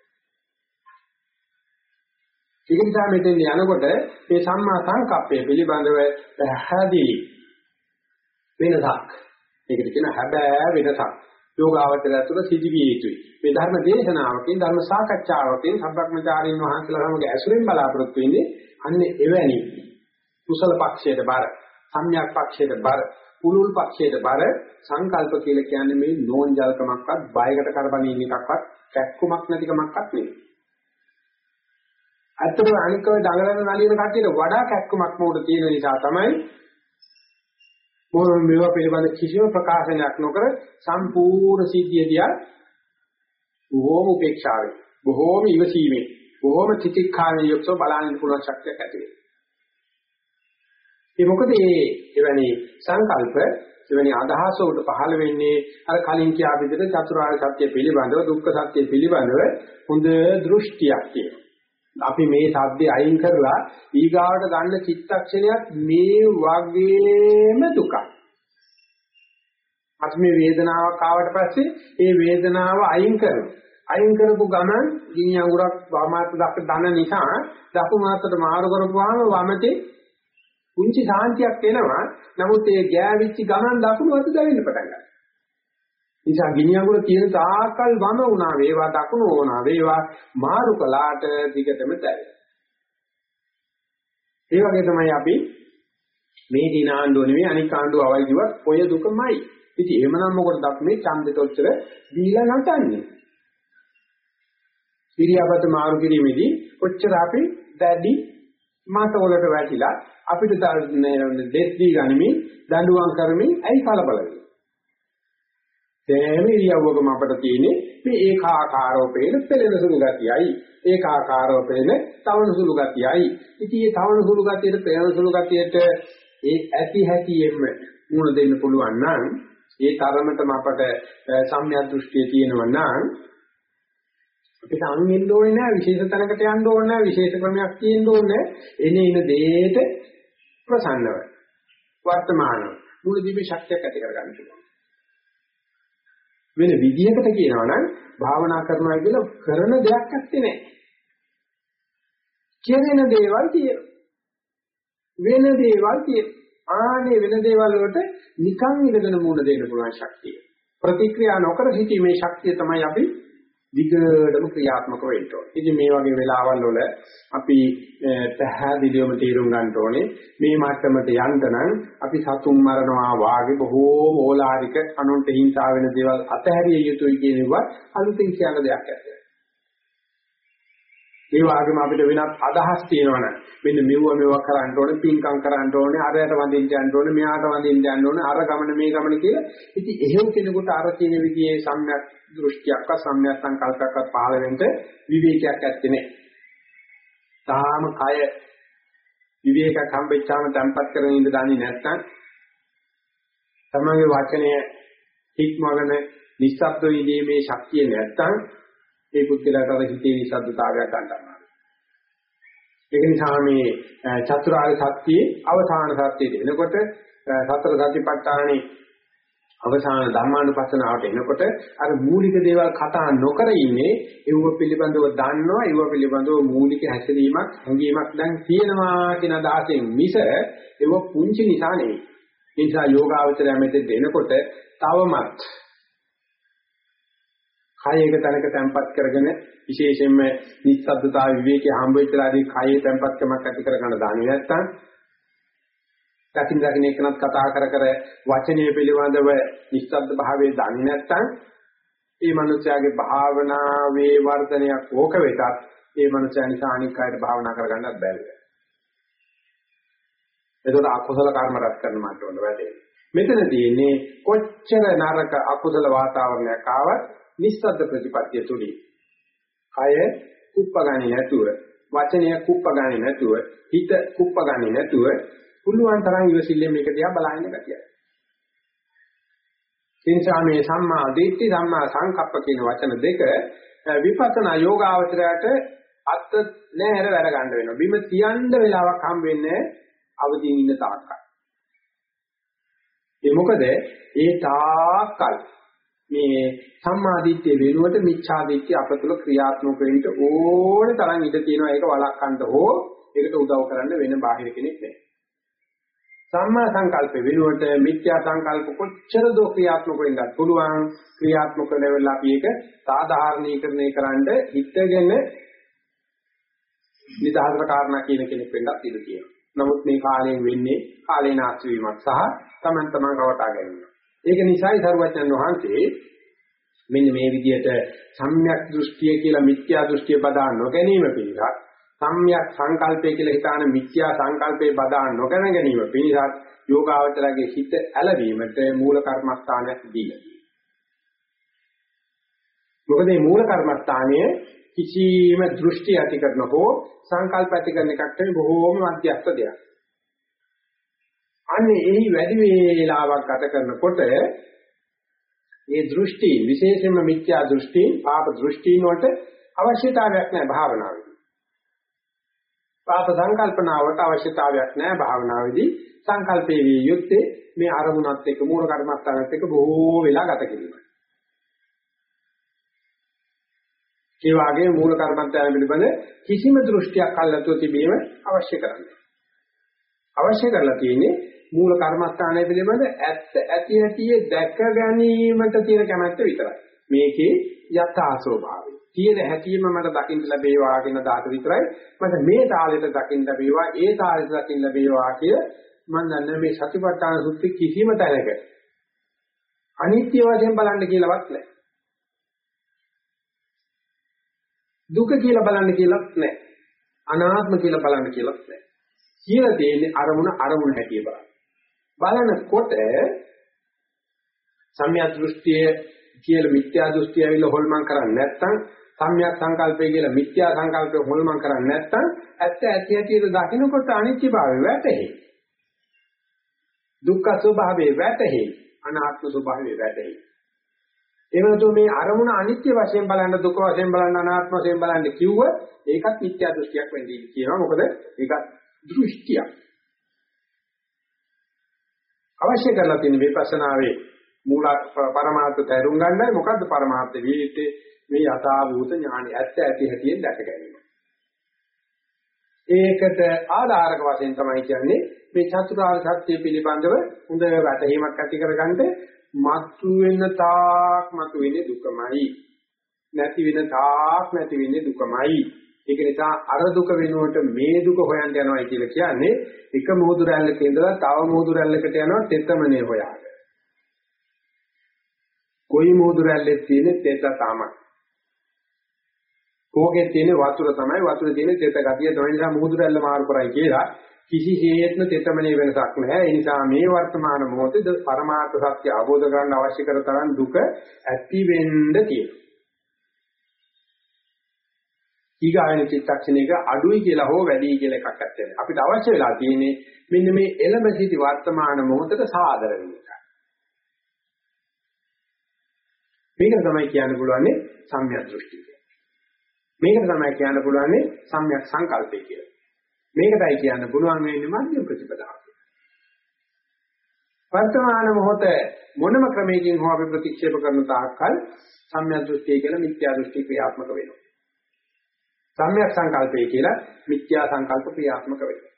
ඒක නිසා මෙතෙන් යනකොට මේ සම්මා සංකප්පය පිළිබඳව පැහැදිලි වෙනසක්. ඒකට කියන හැබෑ වෙනසක්. යෝගාවචරය තුළ සිදුවිය යුතුයි. මේ ධර්ම දේශනාවකින් ධර්ම සාකච්ඡාවකින් සම්බ්‍රක්‍මචාරීන් වහන්සේලා සමග ඇසුරෙන් බලාපොරොත්තු වෙන්නේ අන්නේ එවැනි කුසල පක්ෂයට බර, සම්‍යක් පක්ෂයට බර, කුලුල් පක්ෂයට බර සංකල්ප කියලා කියන්නේ මේ නෝන්ජල්කමක්වත්, බයකට කරබනින් එකක්වත්, කැක්කුමක් නැතිකමක්වත් නෙවෙයි. ඇත්තටම අනිකව දඟලන නලියන කට්ටියට වඩා කැක්කමක් මොකද තියෙන නිසා තමයි මොන මේවා පිළිබඳ කිසිම ප්‍රකාශනයක් නොකර සම්පූර්ණ සිද්ධිය දිහා බොහෝම උපේක්ෂාවෙන් බොහෝම ඉවසීමෙන් බොහෝම තිතික්ඛාවෙන් යුක්තව බලන්න පුළුවන් ශක්තියක් ඇති වෙනවා. ඒ මොකද මේ එවැනි සංකල්ප එවැනි අදහස උඩ පහළ වෙන්නේ අර කලින් කියා විදිහට චතුරාර්ය සත්‍ය පිළිබඳව දුක්ඛ සත්‍ය පිළිබඳව හොඳ දෘෂ්ටියක් තියෙනවා. අපි මේ සද්දේ අයින් කරලා ඊගාවට ගන්න චිත්තක්ෂණයක් මේ වගේම දුකයි. අපි මේ වේදනාවක් ආවට පස්සේ ඒ වේදනාව අයින් කරනවා. අයින් කරපු ගමන් ගිනි අඟුරක් වමාත් දක්ක දන නිසා දකුණු අතට මාරු කරපුවාම වමතේ කුංචි සාන්තියක් එනවා. නමුත් ඒ ගෑවිච්ච ගමන් දකුණු අත දැවෙන්න පටන් ගන්නවා. නිසා ගිනි අඟුර තියෙන තාකල් වම වුණා වේවා දකුණු වුණා වේවා මාරු කළාට දිගටම දැරේ. ඒ වගේ තමයි අපි මේ දින ආණ්ඩුව නෙවෙයි අනික් ආණ්ඩුව අවයි කිව්වත් ඔය දුකමයි. ඉතින් එහෙමනම් මොකටද අපි මේ ඡන්දෙට ඔච්චර දීලා නටන්නේ? ඉරියාපත මාරු කිරීමේදී ඔච්චර අපි දැඩි මත වලට වැටිලා අපිට දෙස් දී ගනිමින් දඬුවම් කරමින් ඇයි කලබල වෙන්නේ? සෑම ඉරියව්වකම අපිට තියෙන්නේ මේ ඒකාකාරව පේන පෙළෙන සුළු ගතියයි. ඒකාකාරව පේන තවන සුළු ගතියයි. ඉතින් මේ තවන සුළු ගතියට පෙළෙන සුළු ගතියට ඒ ඇති හැටියෙම මුණ දෙන්න පුළුවන් නම් ඒ තරමටම අපට සම්‍යක් දෘෂ්ටිය තියෙනවා නම් අපිට අන්ගෙන්න ඕනේ නැහැ විශේෂ තැනකට යන්න ඕනේ නැහැ විශේෂ ක්‍රමයක් තියෙන්න ඕනේ එනේ ඉන දෙයට ප්‍රසන්නව වර්තමානව මුලදීම ශක්තියක් ඇති කරගන්න පුළුවන්. වෙන විදිහකට කියනවා නම් භාවනා කරනවා කියලා කරන දෙයක් නැත්තේ නෑ. කෙරෙන දේවල් තියෙන. වෙන දේවල් තියෙන. ආනේ වෙන දේවල් වලට නිකන් ඉඳගෙන මුණ දෙන්න පුළුවන් ශක්තිය. ප්‍රතික්‍රියා නොකර සිටීමේ ශක්තිය තමයි අපි විකඩම ක්‍රියාත්මක වෙන්න ඕනේ. ඉතින් මේ වගේ වෙලාවල් වල අපි පැහැදිලිවම තීරුම් ගන්න ඕනේ මේ මට්ටමට යන්න නම් අපි සතුන් මරනවා වාගේ බොහෝම ඕලාරික අනුන්ට හිංසා වෙන දේවල් අතහැරිය යුතුයි කියනවා අලුතින් කියන දෙයක් ඇත්තේ. ඒ වගේම අපිට වෙනත් අදහස් තියෙනවනම් මෙන්න මෙව මෙව කරන්න ඕනේ පින්කම් කරන්න ඕනේ අරයට වඳින්න යන්න ඕනේ මෙයාට වඳින්න යන්න ඕනේ අර ගමන මේ ගමන කියලා ඉතින් එහෙම කෙනෙකුට අර තියෙන විදිහේ සම්‍යක් දෘෂ්ටියක්වත් සම්‍යක් සංකල්පයක්වත් පහළ වෙන්න විවේකයක් ඇත්තේ නැහැ. තාම කය විවේකයක් හම්බෙච්චාම තැම්පත් කරගෙන ඉඳ දන්නේ නැත්නම් තමගේ වචනය හික්මවගෙන නිස්සබ්ද වීමේ ශක්තිය නැත්නම් ඒ පුද්ගලයාට අර හිතේ නිසද්දතාවයක් ගන්නවා. ඒක නිසා මේ චතුරාර්ය සත්‍යයේ අවසාන සත්‍යය දෙනකොට සතර සතිපට්ඨානේ අවසාන ධර්මානුපස්සනාවට එනකොට අර මූලික දේවල් කතා නොකර ඉන්නේ ඒව පිළිබඳව දන්නවා ඒව පිළිබඳව මූලික හැසිරීමක් හැඟීමක් දැන් තියෙනවා කියන අදහසෙන් මිස ඒව පුංචි නිසා නෙවෙයි. ඒ නිසා යෝගාවචරය මෙතෙන් දෙනකොට තවමත් කය එක තැනක තැම්පත් කරගෙන විශේෂයෙන්ම නිස්සද්දතාව විවේකයේ හම්බ වෙච්චලාදී කයේ තැම්පත්කමක් ඇති කරගන්න දාන්නේ නැත්තම් දකින් දකින් එකනත් කතා කර කර වචනය පිළිබඳව නිස්සද්ද භාවයේ දන්නේ නැත්තම් ඒ මනුස්සයාගේ භාවනාවේ වර්ධනයක් ඕක වෙතත් ඒ මනුස්සයා නිසා අනික් අයට භාවනා කරගන්නත් බැහැ. එතකොට අකුසල කර්ම රැස් කරන මට්ටමට වැටෙනවා. මෙතන තියෙන්නේ කොච්චර නරක අකුසල වාතාවරණයක් ආවත් නිස්සද්ද ප්‍රතිපත්තිය තුලින් කය කුප්පගන්නේ නැතුව වචනය කුප්පගන්නේ නැතුව හිත කුප්පගන්නේ නැතුව පුළුවන් තරම් ඉවසිල්ලෙන් මේක දිහා බලන්න ගැතියි. එනිසා මේ සම්මා දිට්ඨි සම්මා සංකප්ප කියන වචන දෙක විපස්සනා යෝගාවචරයට අත් නැහැර වැඩ ගන්න වෙනවා. බිම තියන්න වෙලාවක් හම් වෙන්නේ අවදීන් ඉන්න තාක්කල්. ඒ මොකද ඒ තාක්කල් මේ සම්මාදිට්ඨිය වෙනුවට මිච්ඡාදිට්ඨිය අප තුළ ක්‍රියාත්මක වෙන්න ඕන තරම් ඉඩ තියෙනවා ඒක වළක්වන්න හෝ ඒකට උදව් කරන්න වෙන බාහිර කෙනෙක් නැහැ. සම්මා සංකල්ප වෙනුවට මිත්‍යා සංකල්ප කොච්චර දෝ ක්‍රියාත්මක වෙන්නත් පුළුවන් ක්‍රියාත්මක වෙලා අපි ඒක සාධාරණීකරණය කරන්න හිතගෙන නිදහසට කාරණා කියන කෙනෙක් වෙන්නත් ඉඩ තියෙනවා. නමුත් මේ කාලයෙන් වෙන්නේ කාලේ නාස්ති වීමක් සහ තමන් තමන් රවටා ගැනීම. ඒක නිසායි සරුවචන් වහන්සේ මෙන්න මේ විදිහට සම්‍යක් දෘෂ්ටිය කියලා මිත්‍යා දෘෂ්ටිය බදා නොගැනීම පිළිබඳ සම්‍යක් සංකල්පය කියලා හිතාන මිත්‍යා සංකල්පේ බදා නොගැන ගැනීම පිළිබඳ යෝගාවචරයේ හිත ඇලවීමට මූල කර්මස්ථානයක් දීලා මොකද මේ මූල කර්මස්ථානයේ කිසිම දෘෂ්ටි ඇති කරන හෝ සංකල්ප ඇති කරන එකක් නෙවෙයි බොහෝම මධ්‍යස්ථ දෙයක්. අනේ එහි වැඩි වේලාවක් ගත කරනකොට මේ දෘෂ්ටි විශේෂයෙන්ම මිත්‍යා දෘෂ්ටි, පාප දෘෂ්ටි වලට අවශ්‍යතාවයක් නැහැ භාවනාවේදී. පාප සංකල්පනාවට අවශ්‍යතාවයක් නැහැ භාවනාවේදී. සංකල්පයේ විය යුත්තේ මේ අරමුණත් එක්ක මූල කර්මස්ථානත් එක්ක බොහෝ වෙලා ගත කිරීමයි. ඒ වාගේ මූල කර්මස්ථාන පිළිබඳ කිසිම දෘෂ්ටියක් අල්ලතෝ තිබීම අවශ්‍ය කරන්නේ. අවශ්‍ය කරලා තියෙන්නේ මූල කර්මස්ථානය පිළිබඳ ඇත්ත ඇති ඇති දැක ගැනීමට තියෙන කැමැත්ත විතරයි. මේකේ යථා ස්වභාවය. තියෙන හැටිම මට දකින්න ලැබේවා කියන දාත විතරයි. මට මේ තාලෙට දකින්න ලැබේවා, ඒ තාලෙට දකින්න ලැබේවා කිය මම දන්නේ මේ සතිපට්ඨාන සුත්ති කිසිම තැනක අනිත්‍ය වශයෙන් බලන්න කියලාවත් නැහැ. දුක කියලා බලන්න කියලාත් නැහැ. අනාත්ම කියලා බලන්න කියලාත් නැහැ. කියලා තියෙන්නේ අරමුණ අරමුණ හැටිය බලන්න. බලනකොට සම්‍යක් දෘෂ්ටිය කියලා මිත්‍යා දෘෂ්ටිය ඇවිල්ලා හොල්මන් කරන්නේ නැත්නම් සම්‍යක් සංකල්පය කියලා මිත්‍යා සංකල්පය හොල්මන් කරන්නේ නැත්නම් ඇත්ත ඇති ඇතිද දකින්නකොට අනිත්‍යභාවය වැටහෙයි. දුක්ඛ ස්වභාවය වැටහෙයි. අනාත්ම ස්වභාවය වැටහෙයි. එවනතු මේ අරමුණ අනිත්‍ය වශයෙන් බලන්න දුක වශයෙන් බලන්න අනාත්ම වශයෙන් බලන්න කිව්ව ඒකත් මිත්‍යා දෘෂ්ටියක් වෙන්නේ කියනවා මොකද ඒකත් දෘෂ්ටියක් අවශ්‍ය කරලා තියෙන විපස්සනාවේ මූල පරමාර්ථ තේරුම් ගන්නයි මොකද්ද පරමාර්ථ විදිහට මේ යථාභූත ඥානය ඇත්ත ඇති හැටියෙන් දැක ගැනීම. ඒකට ආධාරක වශයෙන් තමයි කියන්නේ මේ චතුරාර්ය සත්‍ය පිළිබඳව හොඳ වැටහීමක් ඇති කරගන්න මතු වෙන තාක් මතු වෙන්නේ දුකමයි. නැති වෙන තාක් නැති වෙන්නේ දුකමයි. ඒක නිසා අර දුක වෙනුවට මේ දුක හොයන්න යනවා කියලා කියන්නේ එක මොහොතු රැල්ලක ඉඳලා තව මොහොතු රැල්ලකට යනවා තෙතමනේ හොයාගෙන. කොයි මොහොතු රැල්ලේ තියෙන තෙත තමයි. කෝකේ තියෙන වතුර තමයි වතුර තියෙන තෙත ගතිය තමයි නිසා මුහුදු රැල්ල මාරු කරයි කියලා කිසිසේත්ම තෙතමනේ වෙනසක් නැහැ. ඒ නිසා මේ වර්තමාන මොහොතේ පරමාර්ථ සත්‍ය අවබෝධ කරගන්න අවශ්‍ය කර තරම් දුක ඇති වෙන්න තියෙනවා. ඊගායන චිත්තක්ෂණයක අඩුයි කියලා හෝ වැඩි කියලා එකක් නැත්තේ. අපිට අවශ්‍ය වෙලා තියෙන්නේ මෙන්න මේ එළඹ සිටි වර්තමාන මොහොතට සාදර වෙන එක. මේක තමයි කියන්න පුළුවන්නේ සම්‍යක් දෘෂ්ටිය. මේකට තමයි කියන්න පුළුවන්නේ සම්‍යක් සංකල්පය කියලා. මේකටයි කියන්න පුළුවන් වෙන්නේ මධ්‍යම ප්‍රතිපදාව. වර්තමාන මොහොත මොනම ක්‍රමයකින් හෝ අපි ප්‍රතික්ෂේප කරන තාක්කල් සම්‍යක් දෘෂ්ටිය කියලා මිත්‍යා දෘෂ්ටි ක්‍රියාත්මක වෙනවා. සම්‍යක් සංකල්පය කියලා මිත්‍යා සංකල්ප ක්‍රියාත්මක වෙනවා.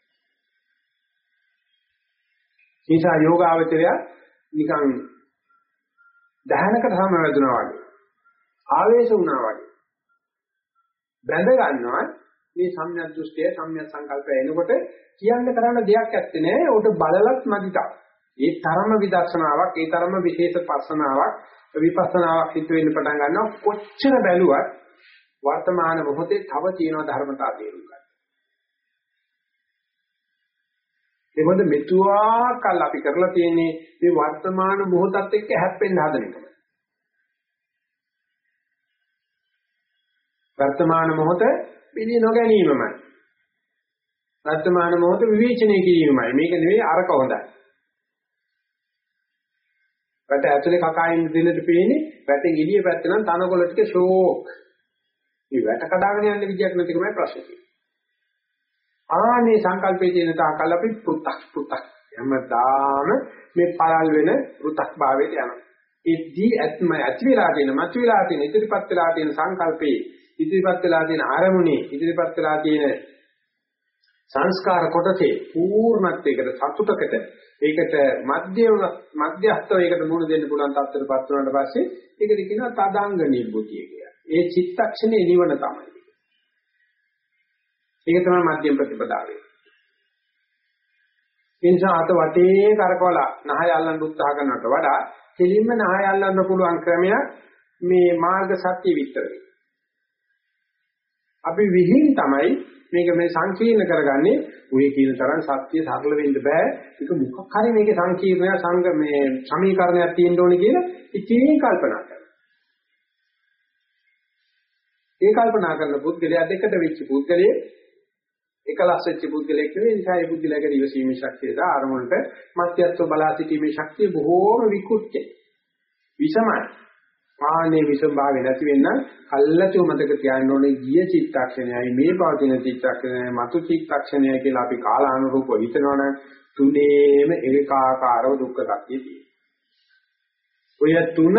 නිසා යෝගාවචරය නිකන් දහනකට සමවැදුනා වගේ ආවේශ වුණා වගේ. බැඳ ගන්නවා මේ සම්‍යක් දෘෂ්ටිය සම්‍යක් සංකල්පය එනකොට කියන්න කරන්න දෙයක් ඇත්තේ නෑ. උට බලලත් මදිතා ඒ තරම විදර්ශනාවක් ඒ තරම විශේෂ පස්සනාවක් විපස්සනාවක් හිත වෙන්න පටන් ගන්නවා. කොච්චර බැලුවත් වර්තමාන මොහොතේ තව තියෙන ධර්මතා තේරුම් ගන්න. ඒ මොකද මෙතුආ කල් අපි කරලා තියෙන්නේ මේ වර්තමාන මොහොතත් එක්ක හැප්පෙන්න හදන එක. වර්තමාන මොහොත පිළි නොගැනීමමයි. වර්තමාන මොහොත විවේචනය කිරීමයි. මේක නෙවෙයි අරක හොඳයි. වැට ඇතුලේ කකා ඉන්න දෙන්නට පේන්නේ වැටෙන් එළිය පැත්ත නම් තනකොළ ටික ෂෝක්. මේ වැට කඩාගෙන යන්න විදියක් නැතිකමයි ප්‍රශ්නේ. ආනේ සංකල්පයේ තියෙන තාකල් අපි පුත්තක් පුත්තක් හැමදාම මේ පළල් වෙන පුත්තක් භාවයට යනවා. ඒදී ඇත්ම ඇති වෙලා තියෙන මත වෙලා තියෙන ඉදිරිපත් වෙලා තියෙන සංකල්පේ ඉදිරිපත් වෙලා තියෙන ආරමුණේ ඉදිරිපත් වෙලා තියෙන සංස්කාර කොටසේ පූර්ණත්වයකට සතුටකට ඒකට මධ්‍යම මධ්‍යස්ථවයකට මුහුණ දෙන්න පුළුවන් තත්ත්වයටපත් වුණාට පස්සේ ඒකට කියනවා තදාංග නිබ්බුතිය කියලා. ඒ චිත්තක්ෂණේ නිවන තමයි. ඒක තමයි මධ්‍යම ප්‍රතිපදාවේ. එනිසා අත වටේ කරකවලා නහය අල්ලන්න උත්සාහ කරනවට වඩා කෙලින්ම නහය අල්ලන්න පුළුවන් ක්‍රමයක් මේ මාර්ග සත්‍ය විතරයි. අපි විහිං තමයි මේක මේ සංකීර්ණ කරගන්නේ ඔය කියන තරම් සත්‍ය සරල වෙන්න බෑ ඒක මොකක් හරි මේකේ සංකීර්ණය සංග මේ සමීකරණයක් තියෙන්න ඕනේ කියලා ඉතින් කල්පනා කරනවා ඒ කල්පනා කරන පුද්ගලයා දෙකට වෙච්ච පුද්ගලයේ එකලස් වෙච්ච පුද්ගලයෙක් නෙවෙයි නිසා ඒ පුද්ගලයාගේ ඉවසීමේ ශක්තිය දා අරමුණට මධ්‍යස්ථ බලා සිටීමේ ශක්තිය බොහෝම විකෘති. විසමයි. ආනේ විසම්භාවය නැති වෙන්න කල්ලාතු මතක තියාගන්න ඕනේ ගිය චිත්තක්ෂණයයි මේ පවතින චිත්තක්ෂණයයි මතු චිත්තක්ෂණයයි කියලා අපි කාලානුරූපව හිතනවනම් තුනේම ඒකාකාරව දුක්ඛ සත්‍ය තියෙනවා. ඔය තුනම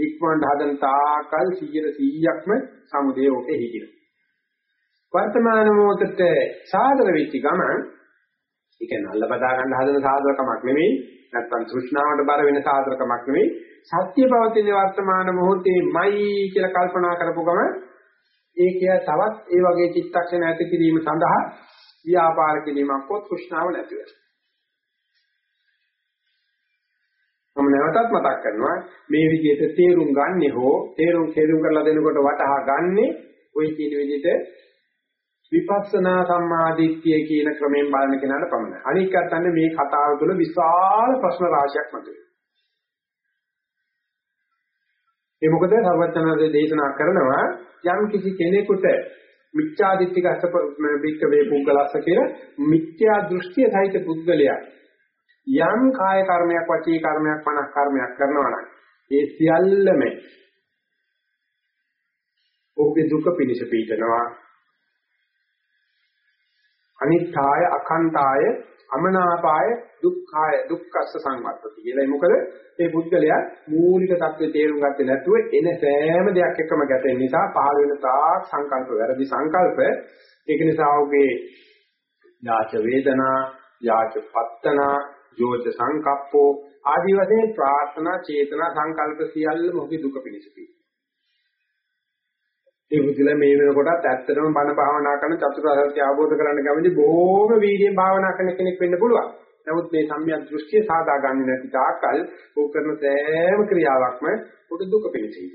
ඉක්මනට හදන තාකල් 100%ක්ම සමුදේ ඔකේ හිටිනවා. වර්තමාන මොහොතට සාදර වෙච්ච ගමන් ඒක නල්ල බදා ගන්න හදන සාධකමක් නෙමෙයි නැත්නම් තෘෂ්ණාවට බර වෙන සාධකමක් නෙමෙයි සත්‍ය පවතින වර්තමාන මොහොතේමයි කියලා කල්පනා කරපු ගම ඒකය තවත් ඒ වගේ චිත්තක්ෂණ ඇති කිරීම සඳහා ව්‍යාපාර කිරීමක් වත් තෘෂ්ණාව නැති වෙනවා. මම නැවතත් මතක් කරනවා මේ විදිහට තේරුම් ගන්නෙ හෝ තේරුම් තේරුම් කරලා දෙනකොට වටහා ගන්නෙ ওই කියන විදිහට විපස්සනා සම්මාදිට්ඨිය කියන ක්‍රමයෙන් බලන කෙනාට පමණයි. අනික් අතන්නේ මේ කතාව තුළ විශාල ප්‍රශ්න රාශියක් මතුවේ. ඒ මොකද සර්වඥාන්සේ දේශනා කරනවා යම් කිසි කෙනෙකුට මිත්‍යා දිට්ඨික අසප බික්ක වේ පුද්ගලස්ස කියලා මිත්‍යා දෘෂ්ටිය සහිත පුද්ගලයා යම් කාය කර්මයක් වචී කර්මයක් මනස් කර්මයක් කරනවා නම් ඒ සියල්ලම ඔහුගේ දුක පිණිස පීඩනවා අනිත්‍යය අඛණ්ඩාය අමනාපාය දුක්ඛාය දුක්ඛස්ස සංවත්තති කියලා. මොකද? මේ පුද්ගලයා මූලික தත්ත්වේ තේරුම් ගත්තේ නැතුව එන සෑම දෙයක් එක්කම ගැටෙන නිසා පහළ වෙන තාක් සංකල්ප වැරදි සංකල්ප. ඒක නිසා ඔහුගේ යාච වේදනා යාච පත්තනා යෝච සංකප්පෝ ආදි වශයෙන් ප්‍රාර්ථනා චේතනා සංකල්ප සියල්ලම ඔහුගේ දුක පිණිසපි. ඒ පුදුල මේ වෙනකොටත් ඇත්තටම බණ භාවනා කරන චතුරාර්ය සත්‍ය අවබෝධ කරගන්න කැමති බොහෝම වීර්යයෙන් භාවනා කරන කෙනෙක් වෙන්න පුළුවන්. නමුත් මේ සම්‍යක් දෘෂ්ටිය සාදා ගන්න නැති තාක්කල් ਉਹ කරන සෑම ක්‍රියාවක්ම උඩ දුක පිළිසෙයි.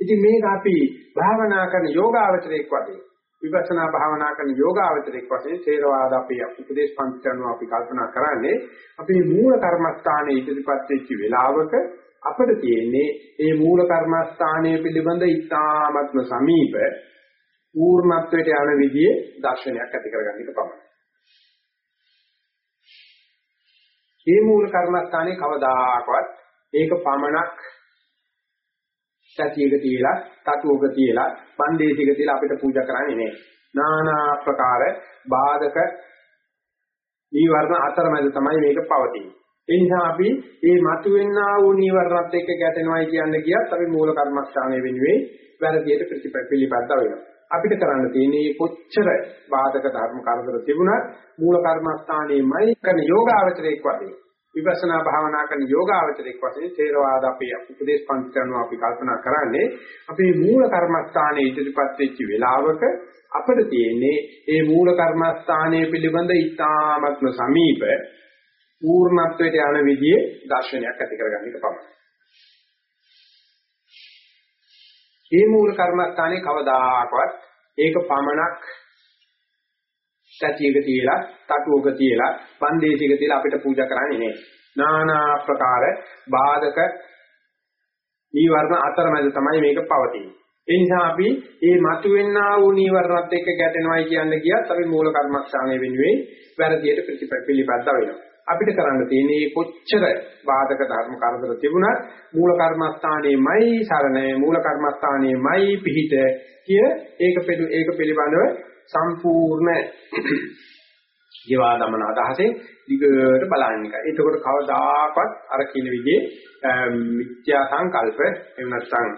ඉතින් මේක අපි භාවනා කරන යෝගාවචරයක් වශයෙන් විපස්සනා භාවනා කරන යෝගාවචරයක් වශයෙන් ථේරවාද අපේ උපදේශ පන්ති කරනවා අපි කල්පනා කරන්නේ අපේ මූල කර්මස්ථානයේ ඉදිරිපත් වෙච්ච වෙලාවක අපිට තියෙන්නේ මේ මූල කර්මස්ථානය පිළිබඳ ඉතාමත්ම සමීප පූර්ණත්වයට යන විදිහේ දර්ශනයක් ඇති කරගන්න එක පමණයි. මේ මූල කර්මස්ථානයේ කවදාකවත් ඒක පමණක් සතියක තියලා, තතුවක තියලා, පන්දේසික තියලා අපිට පූජා කරන්නේ නෑ. নানা ආකාර බාධක නීවරණ අතරමැද තමයි මේක පවතින්නේ. ඒ නිසා අපි මේ මතුවෙනා වූ නීවරණත් එක්ක ගැටෙනවයි කියන්නේ කියත් අපි මූල කර්මස්ථානයේ වෙනුවේ වැරදියට ප්‍රතිපිළිපද්ද වෙනවා. අපිට කරන්න තියෙන්නේ කොච්චර බාධක ධර්ම කරදර තිබුණත් මූල කර්මස්ථානයේමයි කරන යෝගාවචරයක් වශයෙන් විපස්සනා භාවනා කරන යෝගාවචරයක් වශයෙන් ථේරවාද අපේ උපදේශ පන්ති කරනවා අපි කල්පනා කරන්නේ අපේ මූල කර්මස්ථානයේ ඉදිරිපත් වෙච්ච වෙලාවක අපිට තියෙන්නේ මේ මූල කර්මස්ථානයේ පිළිබඳ ඉතාමත්ම සමීප පූර්ණත්වයට යන විදිහේ දර්ශනයක් ඇති කරගන්න එක පමණයි. මේ මූල කර්මස්ථානයේ කවදාකවත් ඒක පමණක් සතියක තියලා, තටුවක තියලා, පන්දේසික තියලා අපිට පූජා කරන්නේ නෑ. নানা ආකාර බාධක නීවරණ අතරමැද තමයි මේක පවතින්නේ. ඒ නිසා අපි මේ මතුවෙනා වූ නීවරණත් එක්ක ගැටෙනවයි කියන්නේ කියත් අපි මූල කර්මස්ථානයේ වෙනුවෙන් වැරදියට ප්‍රතිපිළිපද්ද වෙනවා. අපිට කරන්න තියෙන්නේ කොච්චර බාධක ධර්ම කරදර තිබුණත් මූල කර්මස්ථානයේමයි සරණ මූල කර්මස්ථානයේමයි පිහිට කිය ඒක ඒක පිළිබඳව සම්පූර්ණ ජීවා දමන අදහසෙන් දිගට බලන්න එක. එතකොට කවදාකවත් අර කියන විදිහේ මිත්‍යා සංකල්ප එහෙම නැත්නම්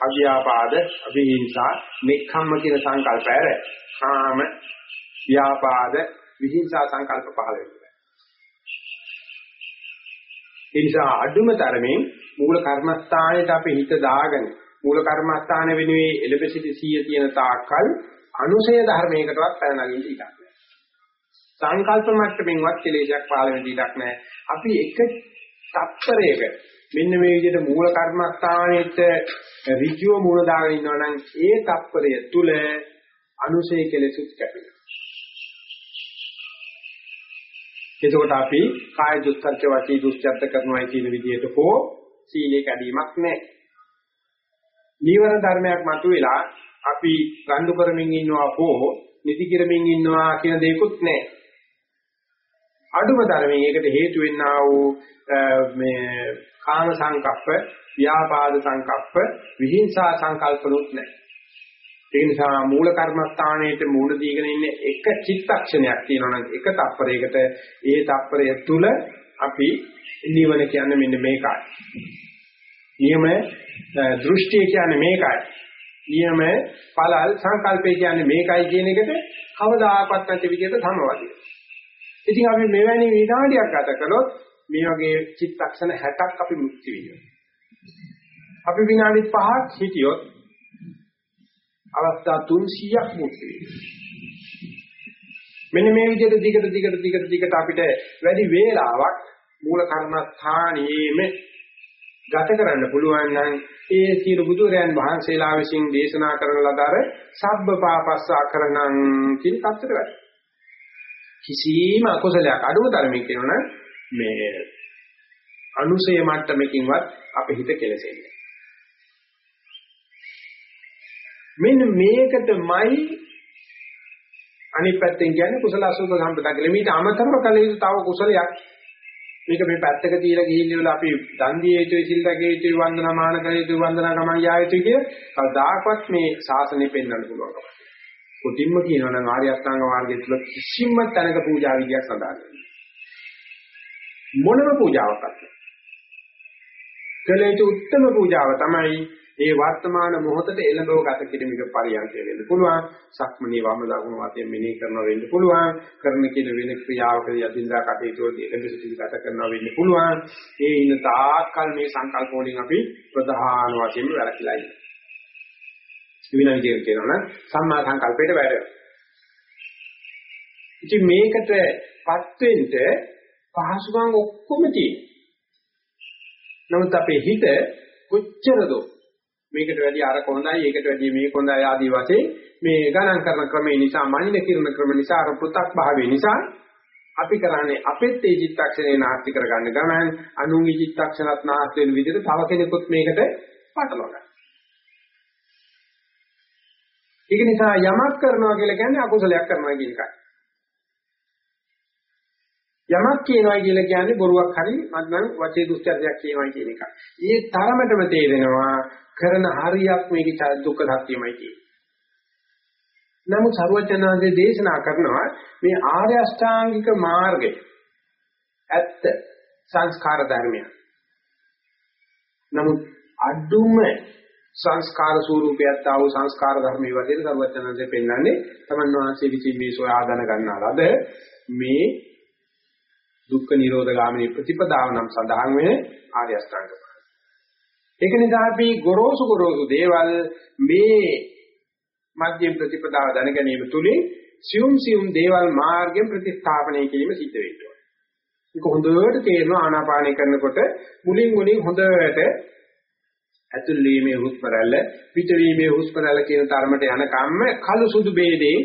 අව්‍යාපාද අවිහිංසා මෙක්ඛම්ම කියන සංකල්ප ඇර කාම ව්‍යාපාද විහිංසා සංකල්ප පහළ වෙනවා. ඒ නිසා අඩුම තරමින් මූල කර්මස්ථානයේ අපි හිත දාගෙන මූල කර්මස්ථාන වෙනුවේ එලෙබසිටි 100 තියෙන තාක්කල් අනුසය ධර්මයකටවත් පැන නගින්න ඉඩක් නැහැ. සංකල්ප මට්ටමින්වත් කෙලෙසක් පාල වෙන්න ඉඩක් නැහැ. අපි එක තත්පරයක මෙන්න මේ විදිහට මූල කර්මස්ථානෙට ඍජුව මූල දාගෙන ඉන්නවා නම් ඒ තත්පරය තුල අනුසය කෙලෙසුත් කැපෙනවා. එතකොට අපි කාය දුස්චර්ච වචී දුස්චර්ච කරනවායි කියන විදිහට හෝ සීලේ කැඩීමක් නැහැ. නීවරණ ධර්මයක් මතුවෙලා අපි රණ්ඩු කරමින් ඉන්නවා හෝ නිදි කිරමින් ඉන්නවා කියන දෙයක්වත් නැහැ. අඩුම ධර්මයෙන් ඒකට හේතු වෙන්නා වූ මේ කාම සංකප්ප, ව්‍යාපාද සංකප්ප, විහිංසා සංකල්පනුත් නැහැ. ඒ නිසා මූල කර්මස්ථානයේට මූල දීගෙන ඉන්නේ එක චිත්තක්ෂණයක් තියෙනවා නම් එක තප්පරයකට ඒ තප්පරය තුල අපි නිවන කියන්නේ මෙන්න මේකයි. නියම දෘෂ්ටිය කියන්නේ මේකයි. නියම පළල් සංකල්පය කියන්නේ මේකයි කියන එකට කවදාකවත් නැති විදිහට සමවදින. ඉතින් අපි මෙවැනි විනාඩියක් ගත කළොත් මේ වගේ චිත්තක්ෂණ 60ක් අපි මුක්ති විඳිනවා. අපි විනාඩි 5ක් හිටියොත් අවස්ථා 300ක් මුක්ති මෙන්න මේ විදිහට දිගට දිගට දිගට දිගට අපිට වැඩි වේලාවක් මූල කර්මස්ථානයේම ගත කරන්න පුළුවන් නම් ඒ සියලු බුදුරයන් වහන්සේලා විසින් දේශනා කරන ලදර සබ්බ පාපස්සා කරණං කියන තත්ත්වයට වැඩ. කිසිම අකුසලයක් අඩුම තරමින් කියනවනම් මේ අනුසය මට්ටමකින්වත් අපේ හිත කෙලසෙන්නේ. මෙන්න මේකටමයි අනිත් පැත්තෙන් කියන්නේ කුසල අසුභ සම්පදා කියලා. මේට අමතරව කළ යුතු තව කුසලයක්. මේක මේ පැත්තක තියලා ගිහිල්ලා අපි දන් දිය යුතුයි, සිල් රැකිය යුතුයි, වන්දනාමාන කළ යුතුයි, වන්දනා ගමන් යා යුතුයි කිය කවදාකවත් මේ ශාසනය පෙන්වන්න පුළුවන් කමක්. කොටින්ම කියනවා නම් ආර්ය අෂ්ටාංග මාර්ගය තුල කිසිම තැනක පූජා විදියක් සඳහන් නැහැ. මොනම පූජාවක් නැහැ. කළ යුතු උත්තම පූජාව තමයි ඒ වර්තමාන මොහොතට එළඹව ගත කිරීමක පරියන්කය වෙන්න පුළුවන්. සක්මණේ වම දකුණු වශයෙන් මෙනෙහි කරනවා වෙන්න පුළුවන්. කරන කියන වෙන ක්‍රියාවක යදින්දා කටයුතු වලදී එළඹ සිටි ගත කරනවා වෙන්න පුළුවන්. ඒ ඉන්න තාක්කල් මේ සංකල්ප වලින් අපි ප්‍රධාන වශයෙන් වැළකීලා ඉන්නවා. වෙන විදිහට කියනවා නම් සම්මා සංකල්පයට වැටෙනවා. ඉතින් මේකටපත් වෙන්න පහසුකම් ඔක්කොම තියෙනවා. නමුත් අපේ හිත කොච්චරද මේකට වැඩි අර කොහොඳයි ඒකට වැඩි මේක හොඳයි ආදී වශයෙන් මේ ගණන් කරන ක්‍රමේ නිසා මනින කිරණ ක්‍රම නිසා අර පෘ탁 භාවය නිසා අපි කරන්නේ අපෙත් ඒ චිත්තක්ෂණේ නාස්ති කරගන්න ගමන් අනුන්ගේ චිත්තක්ෂණත් නාස්ති වෙන විදිහට තව කෙනෙකුත් මේකට පටලවා ගන්න. ඒක නිසා යමක් කරනවා කියලා කියන්නේ අකුසලයක් කරනවා කියන එකයි. යමක් කියනවා කියලා කියන්නේ බොරුවක් හරි නැත්නම් වචේ දුස්චර්යයක් කියනවා කියන එක. ඒ තරමටම තේරෙනවා කරන හරියක් මේකේ දුක්ඛ සත්‍යමයි කියන්නේ. නමුත් සර්වචනාදී දේශනා කරනවා මේ ආර්ය අෂ්ටාංගික මාර්ගය ඇත්ත සංස්කාර ධර්මයක්. නමුත් අඩුම සංස්කාර ස්වરૂපයත් ආව සංස්කාර ධර්මයේ වශයෙන් සර්වඥාන්සේ පෙන්වන්නේ තමන් වහන්සේ විසින් මේ සොයා දැනගන්නා ලද මේ දුක්ඛ නිරෝධ ගාමිනී ප්‍රතිපදාව නම් සඳහන් වෙන්නේ ආර්ය අෂ්ටාංගික ඒක නිසා අපි ගොරෝසු ගොරෝසු දේවල් මේ මධ්‍යම ප්‍රතිපදාව දැන ගැනීම තුලින් සියුම් සියුම් දේවල් මාර්ගයෙන් ප්‍රතිස්ථාපනය කිරීම සිද්ධ වෙනවා. ඒක හොඳට තේරෙනවා ආනාපානය කරනකොට මුලින් මුලින් හොඳට ඇතුල් වීමේ හුස්ම රැල්ල පිටවීමේ හුස්ම රැල්ල කියන තරමට යන කම්ම කළු සුදු ભેදේ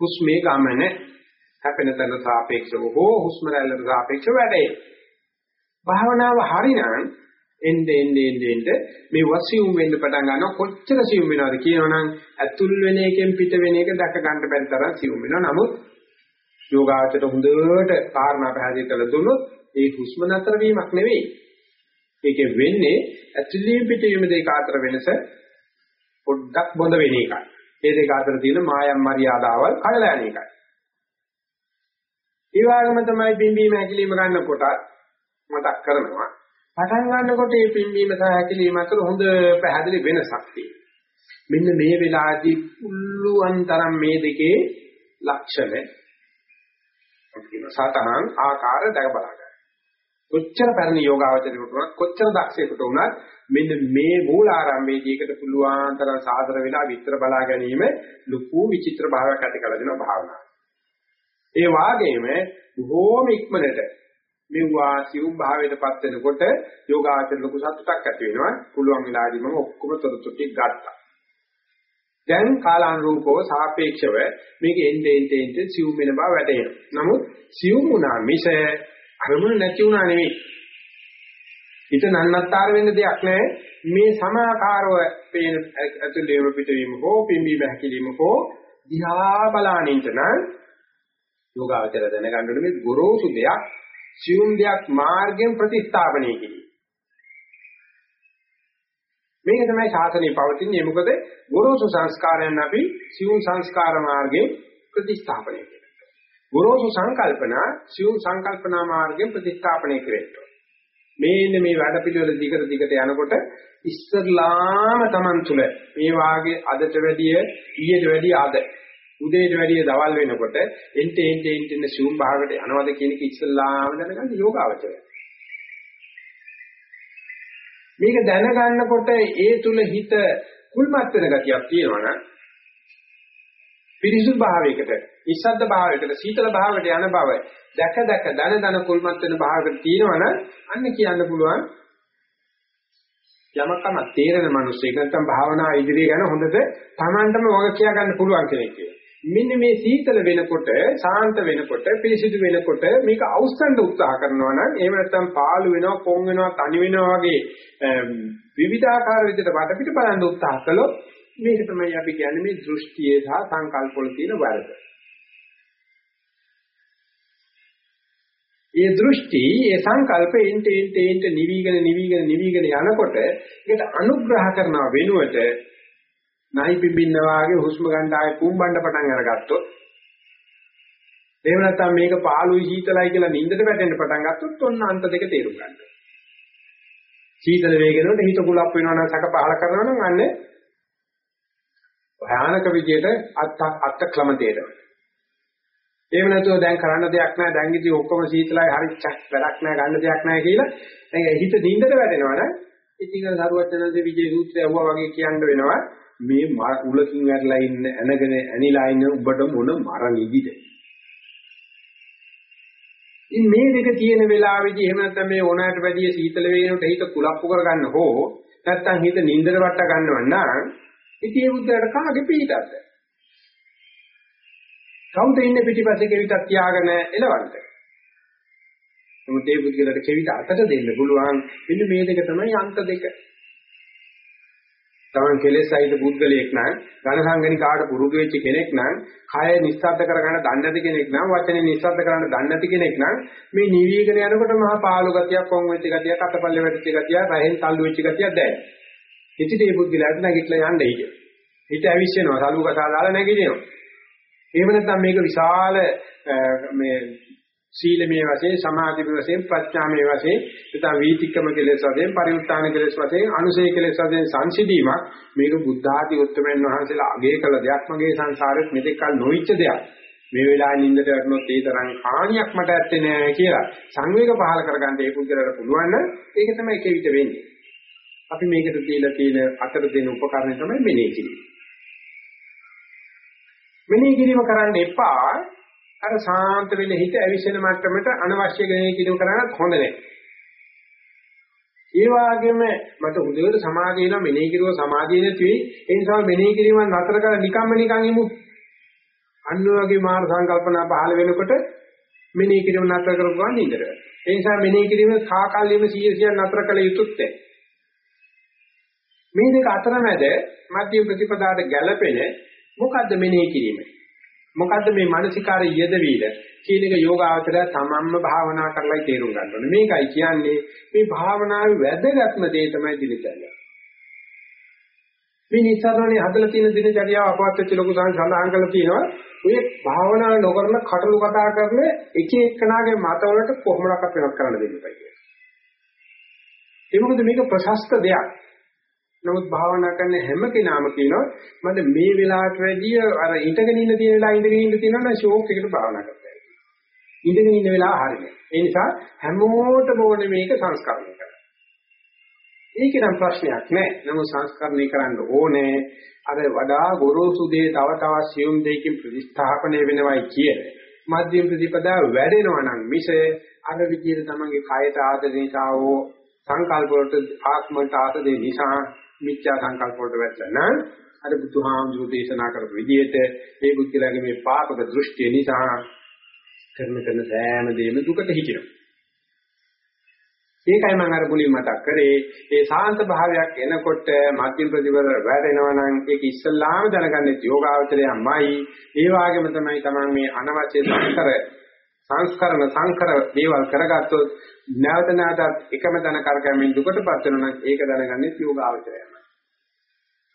හුස්මේ ගමන හැපෙන තැන සාපේක්ෂව හෝ හුස්ම රැල්ලට සාපේක්ෂව වැඩේ. භාවනාව හරිනම් එnde ende ende ende මේ වසියුම් වෙන්න පටන් ගන්නවා. කොච්චර සියුම් වෙනවද කියනවනම් ඇතුල් වෙන එකෙන් පිට වෙන එක දැක ගන්න බැරි තරම් සියුම් වෙනවා. නමුත් යෝගාචර හොඳට කාරණා පැහැදිලි කළ දුන්නොත් ඒ හුස්ම නතර වීමක් නෙවෙයි. ඒකේ වෙන්නේ ඇතුළේ පිටවීම දෙක අතර වෙනස පොඩ්ඩක් බොඳ වෙන එකයි. ඒ දෙක අතර තියෙන මායම් මරියාදාවල් කඩලා යන එකයි. ඒ වගේම තමයි බිම්බීම හැකිලිම ගන්නකොට මතක් කරනවා. පටන් ගන්නකොට මේ පිම්බීම සහ හැකිලිම අතර හොඳ පැහැදිලි වෙනසක් තියෙනවා. මෙන්න මේ වෙලාවේදී පුළුවන් තරම් මේ දෙකේ ලක්ෂණ සතහන් ආකාර දැක බලා ගන්න. කොච්චර පැරණි යෝගාවචරයකට වුණත් කොච්චර දක්ෂයෙකුට වුණත් මෙන්න මේ මූල ආරම්භයේදී එකට පුළුවන් තරම් සාදර වෙලා විතර බලා ගැනීම ලুকু විචිත්‍ර භාවයක් ඇති කළ දෙන භාවනාව. ඒ වාගේම බොහෝම ඉක්මනට මෙවුවා සිවුම් භාවයටපත් වෙනකොට යෝගාචර ලොකු සතුටක් ඇති වෙනවා. පුළුවන් වෙලාවදී මම ඔක්කොම තොරතුරු ටික ගත්තා. දැන් කාලානුරූපව සාපේක්ෂව මේක එnde ende ende සිවුම් වෙන බව වැටහෙනවා. නමුත් සිවුම් වුණා මිස අරමුණ නැති වුණා නෙවෙයි. හිත නන්නත්තර වෙන්න දෙයක් නැහැ. මේ සමාකාරව පේන ඇතුළේම පිටවීම හෝ පිම්බීම හැකිලිම හෝ දිහා බලානින්ට නම් යෝගාචර දැනගන්න ඕනේ මේ ගොරෝසු දෙයක් සියුම් දෙයක් මාර්ගයෙන් ප්‍රතිස්ථාපනය කිරීම. මේක තමයි ශාසනයේ පවතින්නේ මොකද ගොරෝසු සංස්කාරයන් අපි සියුම් සංස්කාර මාර්ගයෙන් ප්‍රතිස්ථාපනය කරනවා. ගොරෝසු සංකල්පනා සියුම් සංකල්පනා මාර්ගයෙන් ප්‍රතිස්ථාපනය කරනවා. මේන්න මේ වැඩ පිළිවෙල දිගට දිගට යනකොට ඉස්සරලාම Taman තුල මේ වාගේ අදට වැඩිය ඊට වැඩිය අද උදේට වැඩිය දවල් වෙනකොට එන්ට එන්ට එන්ට එන්න සිවුම් භාගයට යනවද කියන එක ඉස්සල්ලාම දැනගන්න යෝගාවචරය. මේක දැනගන්නකොට ඒ තුල හිත කුල්මත් වෙන ගතියක් තියෙනවනම් පිරිසුදු භාවයකට, ඉස්සද්ද භාවයකට, සීතල භාවයකට යන බව දැක දැක දන දන කුල්මත් වෙන භාවයකට තියෙනවනම් අන්න කියන්න පුළුවන් යමකම තේරෙන මිනිස්සෙක් නැත්නම් භාවනා ඉදිරිය යන හොඳට Tamanටම වග කියා ගන්න පුළුවන් කෙනෙක් කියලා. මෙන්න මේ සීතල වෙනකොට සාන්ත වෙනකොට පිරිසිදු වෙනකොට මේක අවස්තන්න උත්සාහ කරනවා නම් එහෙම නැත්නම් පාළු වෙනවා කොන් වෙනවා තනි වෙනවා වගේ විවිධාකාර විදිහට වටපිට බලන්න උත්සාහ කළොත් මේක තමයි අපි කියන්නේ මේ දෘෂ්ටියේ සහ සංකල්ප වල තියෙන වරද. ඒ දෘෂ්ටි ඒ සංකල්පේ ඉන්ට ඉන්ට ඉන්ට නිවිගෙන නිවිගෙන නිවිගෙන යනකොට ඒකට අනුග්‍රහ කරනවා වෙනුවට නයි පිඹින්න වාගේ හුස්ම ගන්න ආයේ කුඹන්න පටන් අරගත්තොත් එහෙම නැත්නම් මේක පාළුයි සීතලයි කියලා නින්දට වැටෙන්න පටන් ගත්තොත් ඔන්න අන්ත දෙක තේරුම් ගන්න. සීතල වේගෙනකොට හිත කුලප් වෙනවා නම් සැක පහල කරනවා නම් අන්න භයානක විදියට අත් අත් ක්ලමතේට. එහෙම නැතුව දැන් කරන්න දෙයක් නැහැ දැන් ඉතින් ඔක්කොම සීතලයි හරි වැඩක් නැහැ ගන්න දෙයක් නැහැ කියලා දැන් හිත නින්දට වැටෙනවා නම් ඉතින් අර සරුවචනන්සේ විජේ සූත්‍රය අහුවා වගේ කියන්න වෙනවා මේ උලකින් වැටලා ඉන්න ඇනගෙන ඇනිලා ඉන්න උඹට මොන මරණිවිද ඉතින් මේ දෙක තියෙන වෙලාවේදී එහෙම නැත්නම් මේ ඕනෑමට වැඩිය සීතල වේනට හිත කුලප්පු කරගන්න හෝ නැත්තම් හිත නින්දර වට ගන්නව නම් ඉතින් ඒ බුද්ධයාට කාගේ පිටක්ද? කවුද ඉන්නේ පිටිපස්සේ කෙවිතක් තියාගෙන එලවන්න? නමුත් ඒ බුද්ධිලට කෙවිත අතට දෙන්න පුළුවන් මෙන්න මේ දෙක තමයි අන්ත දෙක. තමන් කෙලෙස් සහිත පුද්ගලයෙක් නම් ඝන සංගණිකාට පුරුදු වෙච්ච කෙනෙක් නම් කය නිස්සද්ද කරගන්න දන්නේ නැති කෙනෙක් නම් වචනේ නිස්සද්ද කරන්න දන්නේ නැති කෙනෙක් නම් මේ නිවීගෙන යනකොට මහා පාළු ගතියක් කොන් වෙච්ච ගතියක් අතපල්ලේ වැටිච්ච ගතියක් රහෙන් තල්ලු වෙච්ච ගතියක් දැනෙනවා. ඉතින් මේ පුද්ගලයාට නැගිටලා යන්න හිතේ. හිත ඇවිස්සෙනවා සලු කතා දාලා නැගිටිනවා. එහෙම නැත්නම් මේක විශාල මේ සීලමය වශයෙන් සමාධිමය වශයෙන් ප්‍රඥාමය වශයෙන් නැත්නම් වීතික්කම කෙලෙස් වශයෙන් පරිඋත්තාන කෙලෙස් වශයෙන් අනුසය කෙලෙස් වශයෙන් සංසිඳීමක් මේක බුද්ධ ආදී උත්තරමයන් වහන්සේලා අගය කළ දෙයක්. මගේ සංසාරෙත් මෙතෙක් කල නොවිච්ච දෙයක්. මේ වෙලාවේ නින්දට වැටුනොත් ඒ තරම් හානියක් මට ඇත්තේ නෑ කියලා සංවේග පහල කරගන්න ඒ පුද්ගලයාට පුළුවන් නම් ඒක තමයි කෙවිත වෙන්නේ. අපි මේකට දීලා තියෙන අතර දෙන උපකරණය තමයි මෙනෙහි කිරීම. මෙනෙහි කිරීම කරන්න එපා. අර සාන්ත වෙන හිත ඇවිස්සෙන මට්ටමට අනවශ්‍ය ගණේ කිරීම කරන්නත් හොඳ නැහැ. ඒ වගේම මට හොඳට සමාධිය වෙනවා මෙනෙහි කිරුව සමාධිය නැති වෙයි. ඒ නිසා මෙනෙහි කිරීම නතර කරලා නිකම්ම නිකන් ඉමු. අන්න වගේ මාන සංකල්පනා පහළ වෙනකොට මෙනෙහි කිරීම නතර කරපුවා නින්දර. ඒ නිසා මෙනෙහි කිරීම සාකල්යෙම 100 නතර කළ යුතුත් නැහැ. මේ දෙක අතරමැද මධ්‍යම ප්‍රතිපදාවට ගැළපෙන මොකද්ද මෙනෙහි කිරීම? මොකද්ද මේ මානසිකාරය යෙදවිල කියන එක යෝගාවචරය තමන්ම භාවනා කරලායි තේරුම් ගන්න ඕනේ. මේකයි කියන්නේ මේ භාවනාවේ වැදගත්ම දේ තමයි දිනචර්යාව. මේ නිසරණේ හදලා තියෙන දිනචර්යාව අපවත් වෙච්ච ලොකු සඳහන් කරලා තියෙනවා. ඔය භාවනා නොකරන කටළු කතා කරන එක එක්කනාගේ මතවලට කොහොමඩක්වත් වෙනස් කරන්න දෙන්න බෑ කියලා. ඒ මොකද මේක ප්‍රශස්ත දෙයක්. නමුත් භාවනා කරන හැම කෙනාම කියනවා මට මේ වෙලාවට වැඩිය අර ඉඳගෙන ඉන්න තියෙන වෙලාව ඉඳගෙන ඉන්න තියෙනවා නම් ෂෝක් එකට භාවනා කරන්න. ඉඳගෙන ඉන්න වෙලාව හරිනේ. ඒ නිසා හැමෝටම ඕනේ මේක සංස්කරණය කරන්න. ඒක නම් ප්‍රශ්නයක් නෑ. නමුත් සංස්කරණය කරන්න ඕනේ අර වඩා ගොරෝසු දේ තව තවත් සියුම් දෙයකින් ප්‍රතිස්ථාපනය වෙනවයි කියන මධ්‍යම ප්‍රතිපදාව වැඩෙනවා නම් මිස අර විදිහට තමන්ගේ කයට ආදරණීතාවෝ සංකල්ප වලට ආත්ම වලට ආදේ නිසා මිත්‍යා සංකල්ප වලට වැටලා නම් අර බුදුහාමුදුරු දේශනා කරපු විදිහට මේ බුද්ධිලාගේ මේ පාපක දෘෂ්ටිය නිසා කරන කරන සෑම දෙයක්ම දුකට හිටිනවා. ඒකයි මම අර මුලින් මතක් කරේ ඒ සාන්ත භාවයක් එනකොට මධ්‍යම ප්‍රතිපද වැඩෙනවා නම් ඒක ඉස්සල්ලාම දැනගන්නේ යෝගාවචරයමයි ඒ වගේම තමයි Taman මේ අනවශ්‍ය සංකර සංස්කරණ සංකර දේවල් කරගත්තොත් නැවත නැවතත් එකම දන කරකැමෙන් දුකටපත් වෙනවා නම් ඒක දැනගන්නේ යෝගාවචරයමයි.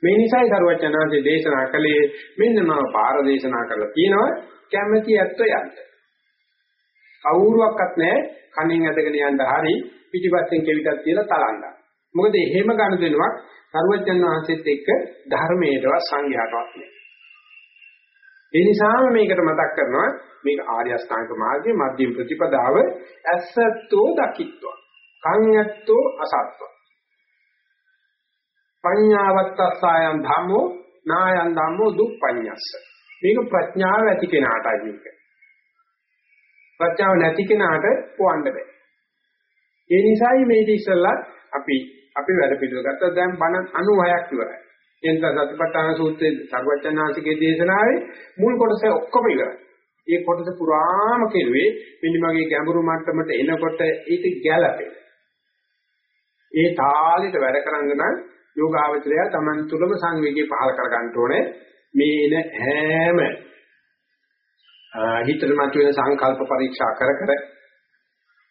මේ නිසායි සරුවචනාංශේ දේශනා කළේ මෙන්න මම පාර දේශනා කරලා තියෙනවා කැමැති ඇත්තෝ යන්න. කවුරුවක්වත් නැහැ කණින් ඇදගෙන යන්න හරි පිටිපස්සෙන් කෙවිතක් තියලා තලන්න. මොකද එහෙම ගන්න දෙනුවක් සරුවචන් වහන්සේත් එක්ක ධර්මයේදවත් සංඝයාටවත් නෑ. ඒ නිසාම මේකට මතක් කරනවා මේක ආර්ය අෂ්ටාංග මාර්ගයේ මධ්‍යම ප්‍රතිපදාව ඇසත්තෝ දකිත්වා. කඤ්ඤත්තෝ අසත්වා. පඤ්ඤාවත්තස්සයන් ධම්මෝ නායන් ධම්මෝ දුප්පඤ්ඤස්ස. මේක ප්‍රඥාව ඇති කෙනාටයි මේක. ප්‍රඥාව නැති කෙනාට පොවන්න බෑ. ඒ නිසායි මේ ඉතිසලා අපි අපි වැඩ පිළිවෙල ගත්තා දැන් බණ 96ක් ඉවරයි. එනිසා සතිපට්ඨාන සූත්‍රයේ සර්වඥාන්සේගේ දේශනාවේ මුල් කොටස ඔක්කොම ඉවරයි ඒ කොටස පුරාම කෙරුවේ මෙන්න මගේ ගැඹුරු මට්ටමට එනකොට ඒක ගැළපෙන. ඒ තාලෙට වැඩ කරන්න නම් යෝගාවචරය Taman තුලම සංවේගය පහල කර ගන්න ඕනේ. මේ එන හැම හිතට මතුවෙන සංකල්ප පරීක්ෂා කර කර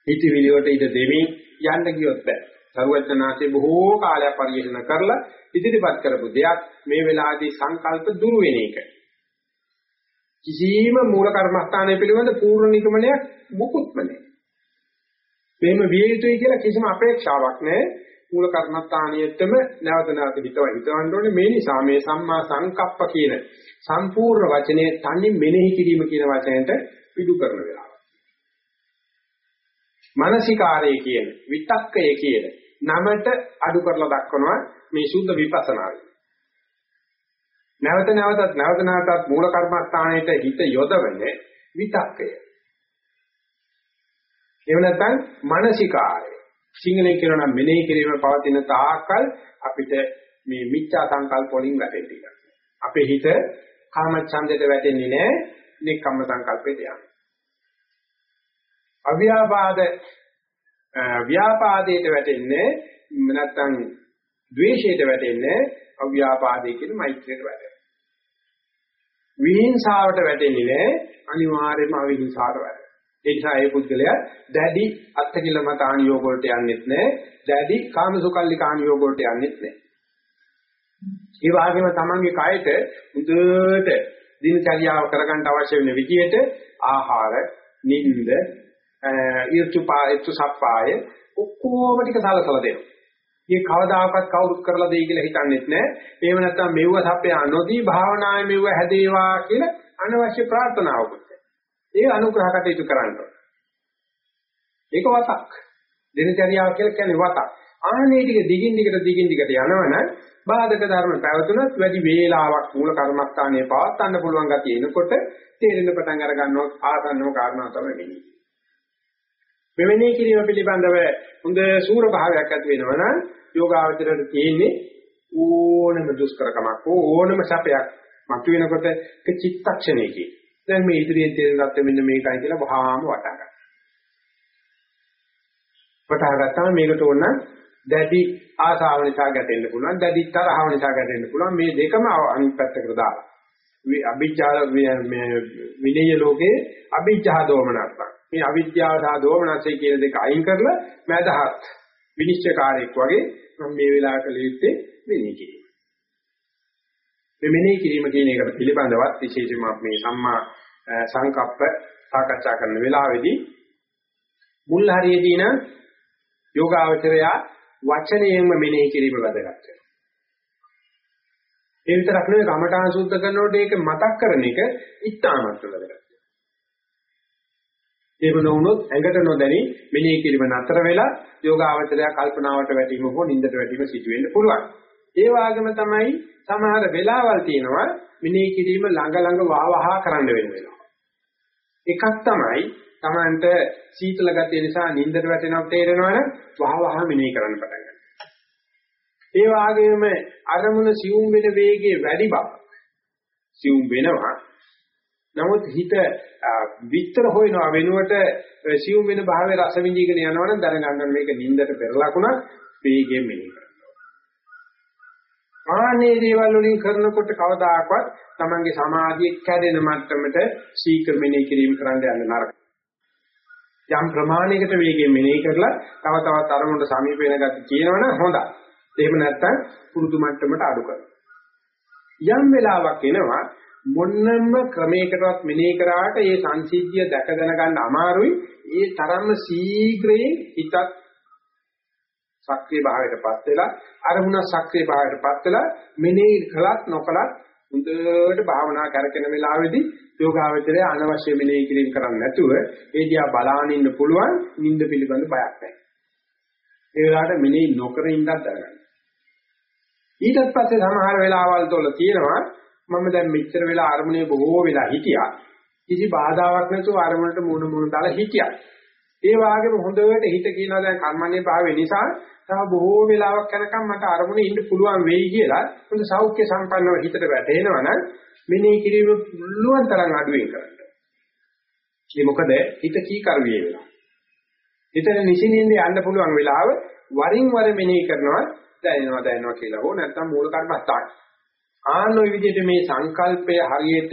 හිතවිලි වලට ඉඳ දෙමින් යන්න ගියොත් බෑ. සරුවචනාංශේ බොහෝ කාලයක් පරිශන කරලා ඉදිරිපත් කරපු දෙයක් මේ වෙලාවේදී සංකල්ප දුරු වෙන එක. කිසිම මූල කර්මස්ථානය පිළිබඳ පූර්ණ නිගමනයක් මුකුත්ම නැහැ. මේම විය යුතුයි කියලා කිසිම අපේක්ෂාවක් නැහැ. මූල කර්මස්ථානියෙත්තම නැවත නැවත හිතව හිතවන්න ඕනේ. මේ නිසා මේ සම්මා සංකප්ප කියන සම්පූර්ණ වචනේ තනි මෙනෙහි කිරීම කියන වචනයට පිටු කරන වෙලාව. මානසිකාරය කියන විතක්කය කියන නමට අඩු කරලා දක්වනවා මේ සුද්ධ විපස්සනාවේ. නැවත නැවතත් නැවත නැවතත් මූල කර්මස්ථානයේ හිත යොදවන විතක්කය. එහෙම නැත්නම් මානසිකාරය. සිංහලෙන් කියනවා නම් මෙනෙහි කිරීම පවතින තාක්කල් අපිට මේ මිච්ඡා සංකල්ප වලින් වැටෙන්න ඉඩ. අපේ හිත කාම ඡන්දයට වැටෙන්නේ නැහැ, නික්කම්ම සංකල්පයට යනවා. අව්‍යාපාද ව්‍යාපාදයට වැටෙන්නේ නැත්නම් ද්වේෂයට වැටෙන්නේ අව්‍යාපාදයේ කියන මෛත්‍රියට වැටෙනවා. විහිංසාවට වැටෙන්නේ නැහැ අනිවාර්යයෙන්ම අවිහිංසාවට වැටෙනවා. ඒ නිසා ඒ පුද්ගලයා දැඩි අත්කිල මත ආනියෝග වලට යන්නෙත් නැහැ. දැඩි කාමසුකල්ලි කානියෝග වලට යන්නෙත් නැහැ. ඒ වගේම තමන්ගේ කයට උදේට දිනචරියාව කරගන්න අවශ්‍ය වෙන විදිහට ආහාර, නිින්ද, ඊර්තුපා ඊර්තුසප්පාය ඔක්කොම ටික සලසලා දෙනවා. මේ කවදාකවත් කවුරුත් කරලා දෙයි කියලා හිතන්නේත් නැහැ. එහෙම නැත්නම් මෙව්ව සප්පේ නොදී භාවනාවේ මෙව්ව හැදේවා කියලා අනවශ්‍ය ප්‍රාර්ථනාවකුත්. ඒ අනුග්‍රහ කටයුතු කරන්න ඕන. ඒක වතක්. දිනචරියාව කියලා කියන්නේ වතක්. ආනේ ටික දිගින් දිගට දිගින් දිගට යනවනම් බාධක ධර්ම පැවතුනත් වැඩි වේලාවක් මූල කර්මස්ථානයේ පවත්වන්න පුළුවන් ගතිය එනකොට තේරෙන පටන් අර ගන්නවා ආසන්නම කාරණා තමයි වෙන්නේ. මෙවැනි කිරීම පිළිබඳව හොඳ සූර භාවයක් ඇති වෙනවනම් යෝගාවචරයට තියෙන්නේ ඕනම දුෂ්කරකමක් ඕනම සැපයක් මතුවෙනකොට එක චිත්තක්ෂණයකින් දැන් මේ ඉදිරියෙන් තියෙන தත්ත්වෙ මෙන්න මේකයි කියලා වහාම වටා ගන්න. වටා ගත්තාම මේකට ඕන දැඩි ආසාව නිසා ගැටෙන්න පුළුවන් දැඩි තරහව නිසා ගැටෙන්න පුළුවන් මේ දෙකම අනිත් පැත්තකට දාලා. මේ අභිජ්ජා මේ විනය ලෝකේ අභිජ්ජා දෝමනස්ස. මේ අවිද්‍යාව සහ දෝමනස්සේ කියන දෙක අයින් කරලා මදහත් විනිශ්චයකාරයෙක් වගේ මම මේ වෙලාවට ලියුත්තේ මෙනෙහි කිරීම. මේ මෙනෙහි කිරීම කියන එකට පිළිබඳවත් විශේෂයෙන්ම මේ සම්මා සංකප්ප සාකච්ඡා කරන වෙලාවේදී මුල් හරියේදී නම් යෝගාවචරය වචනයෙන්ම මෙනෙහි කිරීම වැදගත් වෙනවා. ඒ විතරක් නෙවෙයි කමඨාන් සුද්ධ කරනකොට ඒක මතක් කරන එක ඉතාමත් වැදගත්. ඒක නොවුනොත් ඇඟට නොදැනි මෙනෙහි කිරීම නතර වෙලා යෝගාවචරය කල්පනාවට වැටීම හෝ නින්දට වැටීම සිදු වෙන්න පුළුවන්. ඒ වගේම තමයි සමහර වෙලාවල් තියෙනවා මෙනෙහි කිරීම ළඟ ළඟ වහවහා කරන්න වෙන වෙලාව. එකක් තමයි Tamanට සීතල ගතිය නිසා නින්දට වැටෙනවට තේරෙනවනම් වහවහා මෙනෙහි කරන්න පටන් ගන්නවා. ඒ වගේම අරමුණ සියුම් වෙන වේගයේ වැඩි බව සියුම් වෙනවා. නමුත් හිත විතර හොයනවා වෙනුවට සියුම් වෙන භාවයේ රස විඳින්න යනවනම් දැනගන්න මේක නින්දට පෙර ලකුණක් වේගයෙන් මෙනෙහි ආනේ දේවල් වලින් කරනකොට කවදාකවත් Tamange සමාධිය කැඩෙන මට්ටමට ශීක්‍ර මෙනෙහි කිරීම කරන්න යන්න නරකයි. යම් ප්‍රමාණයකට වේගයෙන් මෙනෙහි කරලා තව තවත් අරමුණට සමීප වෙන ගැටි කියනවනම් හොඳයි. එහෙම නැත්නම් පුරුදු මට්ටමට අඩු කරනවා. යම් වෙලාවක් එනවා මොන්නම ක්‍රමයකටවත් මෙනෙහි කරාට ඒ සංසිද්ධිය දැක දැනගන්න අමාරුයි. ඒ තරම්ම ශීඝ්‍රයෙන් හිතත් සක්‍රීය භාවයටපත් වෙලා අරමුණ සක්‍රීය භාවයටපත් වෙලා මෙනෙහි කළත් නොකළත් හොඳට භාවනා කරගෙන වෙලාවේදී යෝගාවචරය අනවශ්‍ය මෙනෙහි කිරීම කරන්නේ නැතුව ඒ දිහා බලාගෙන ඉන්න පුළුවන් නිින්ද පිළිබඳ බයක් නැහැ. ඒ වෙලාවට මෙනෙහි නොකර ඉන්නත් දැනගන්න. ඊටත් පස්සේ සමහර වෙලාවල් වල තියෙනවා මම දැන් මෙච්චර වෙලා අරමුණේ බොහෝ වෙලා හිටියා. කිසි බාධාවක් නැතුව අරමුණට මුණ මුණ දාලා හිටියා. ඒ වගේම හොඳට හිත කියනවා දැන් කර්මන්නේ භාවය නිසා තව බොහෝ වෙලාවක් යනකම් මට අරමුණේ ඉන්න පුළුවන් වෙයි කියලා හොඳ සෞඛ්‍ය සම්පන්නව හිතට වැටෙනවා නම් මෙනෙහි කිරීම පුළුවන් තරම් අඩුවෙන් කරන්න. ඒ මොකද හිත කීකරුවේ වෙනවා. හිතේ නිසින්ින්ද යන්න පුළුවන් වෙලාව වරින් වර මෙනෙහි කරනවා දැනෙනවා දැනෙනවා කියලා හෝ නැත්නම් මූල කර්මස්ථාන. ආන ඔය විදිහට මේ සංකල්පය හරියට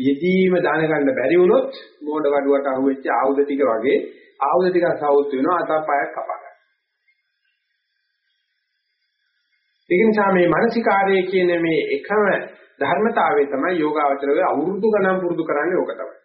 යෙදීම දැනගන්න බැරි වුණොත් මෝඩ වඩුවට අහුවෙච්ච ආයුධ ටික වගේ ආයුධ ටික සවුත් වෙනවා අතපයක් කපා ගන්න. ඒ නිසා මේ මානසිකාරයේ කියන මේ එකම ධර්මතාවය තමයි යෝගාවචරයේ අවුරුදු ගණන් පුරුදු කරන්නේ ඕක තමයි.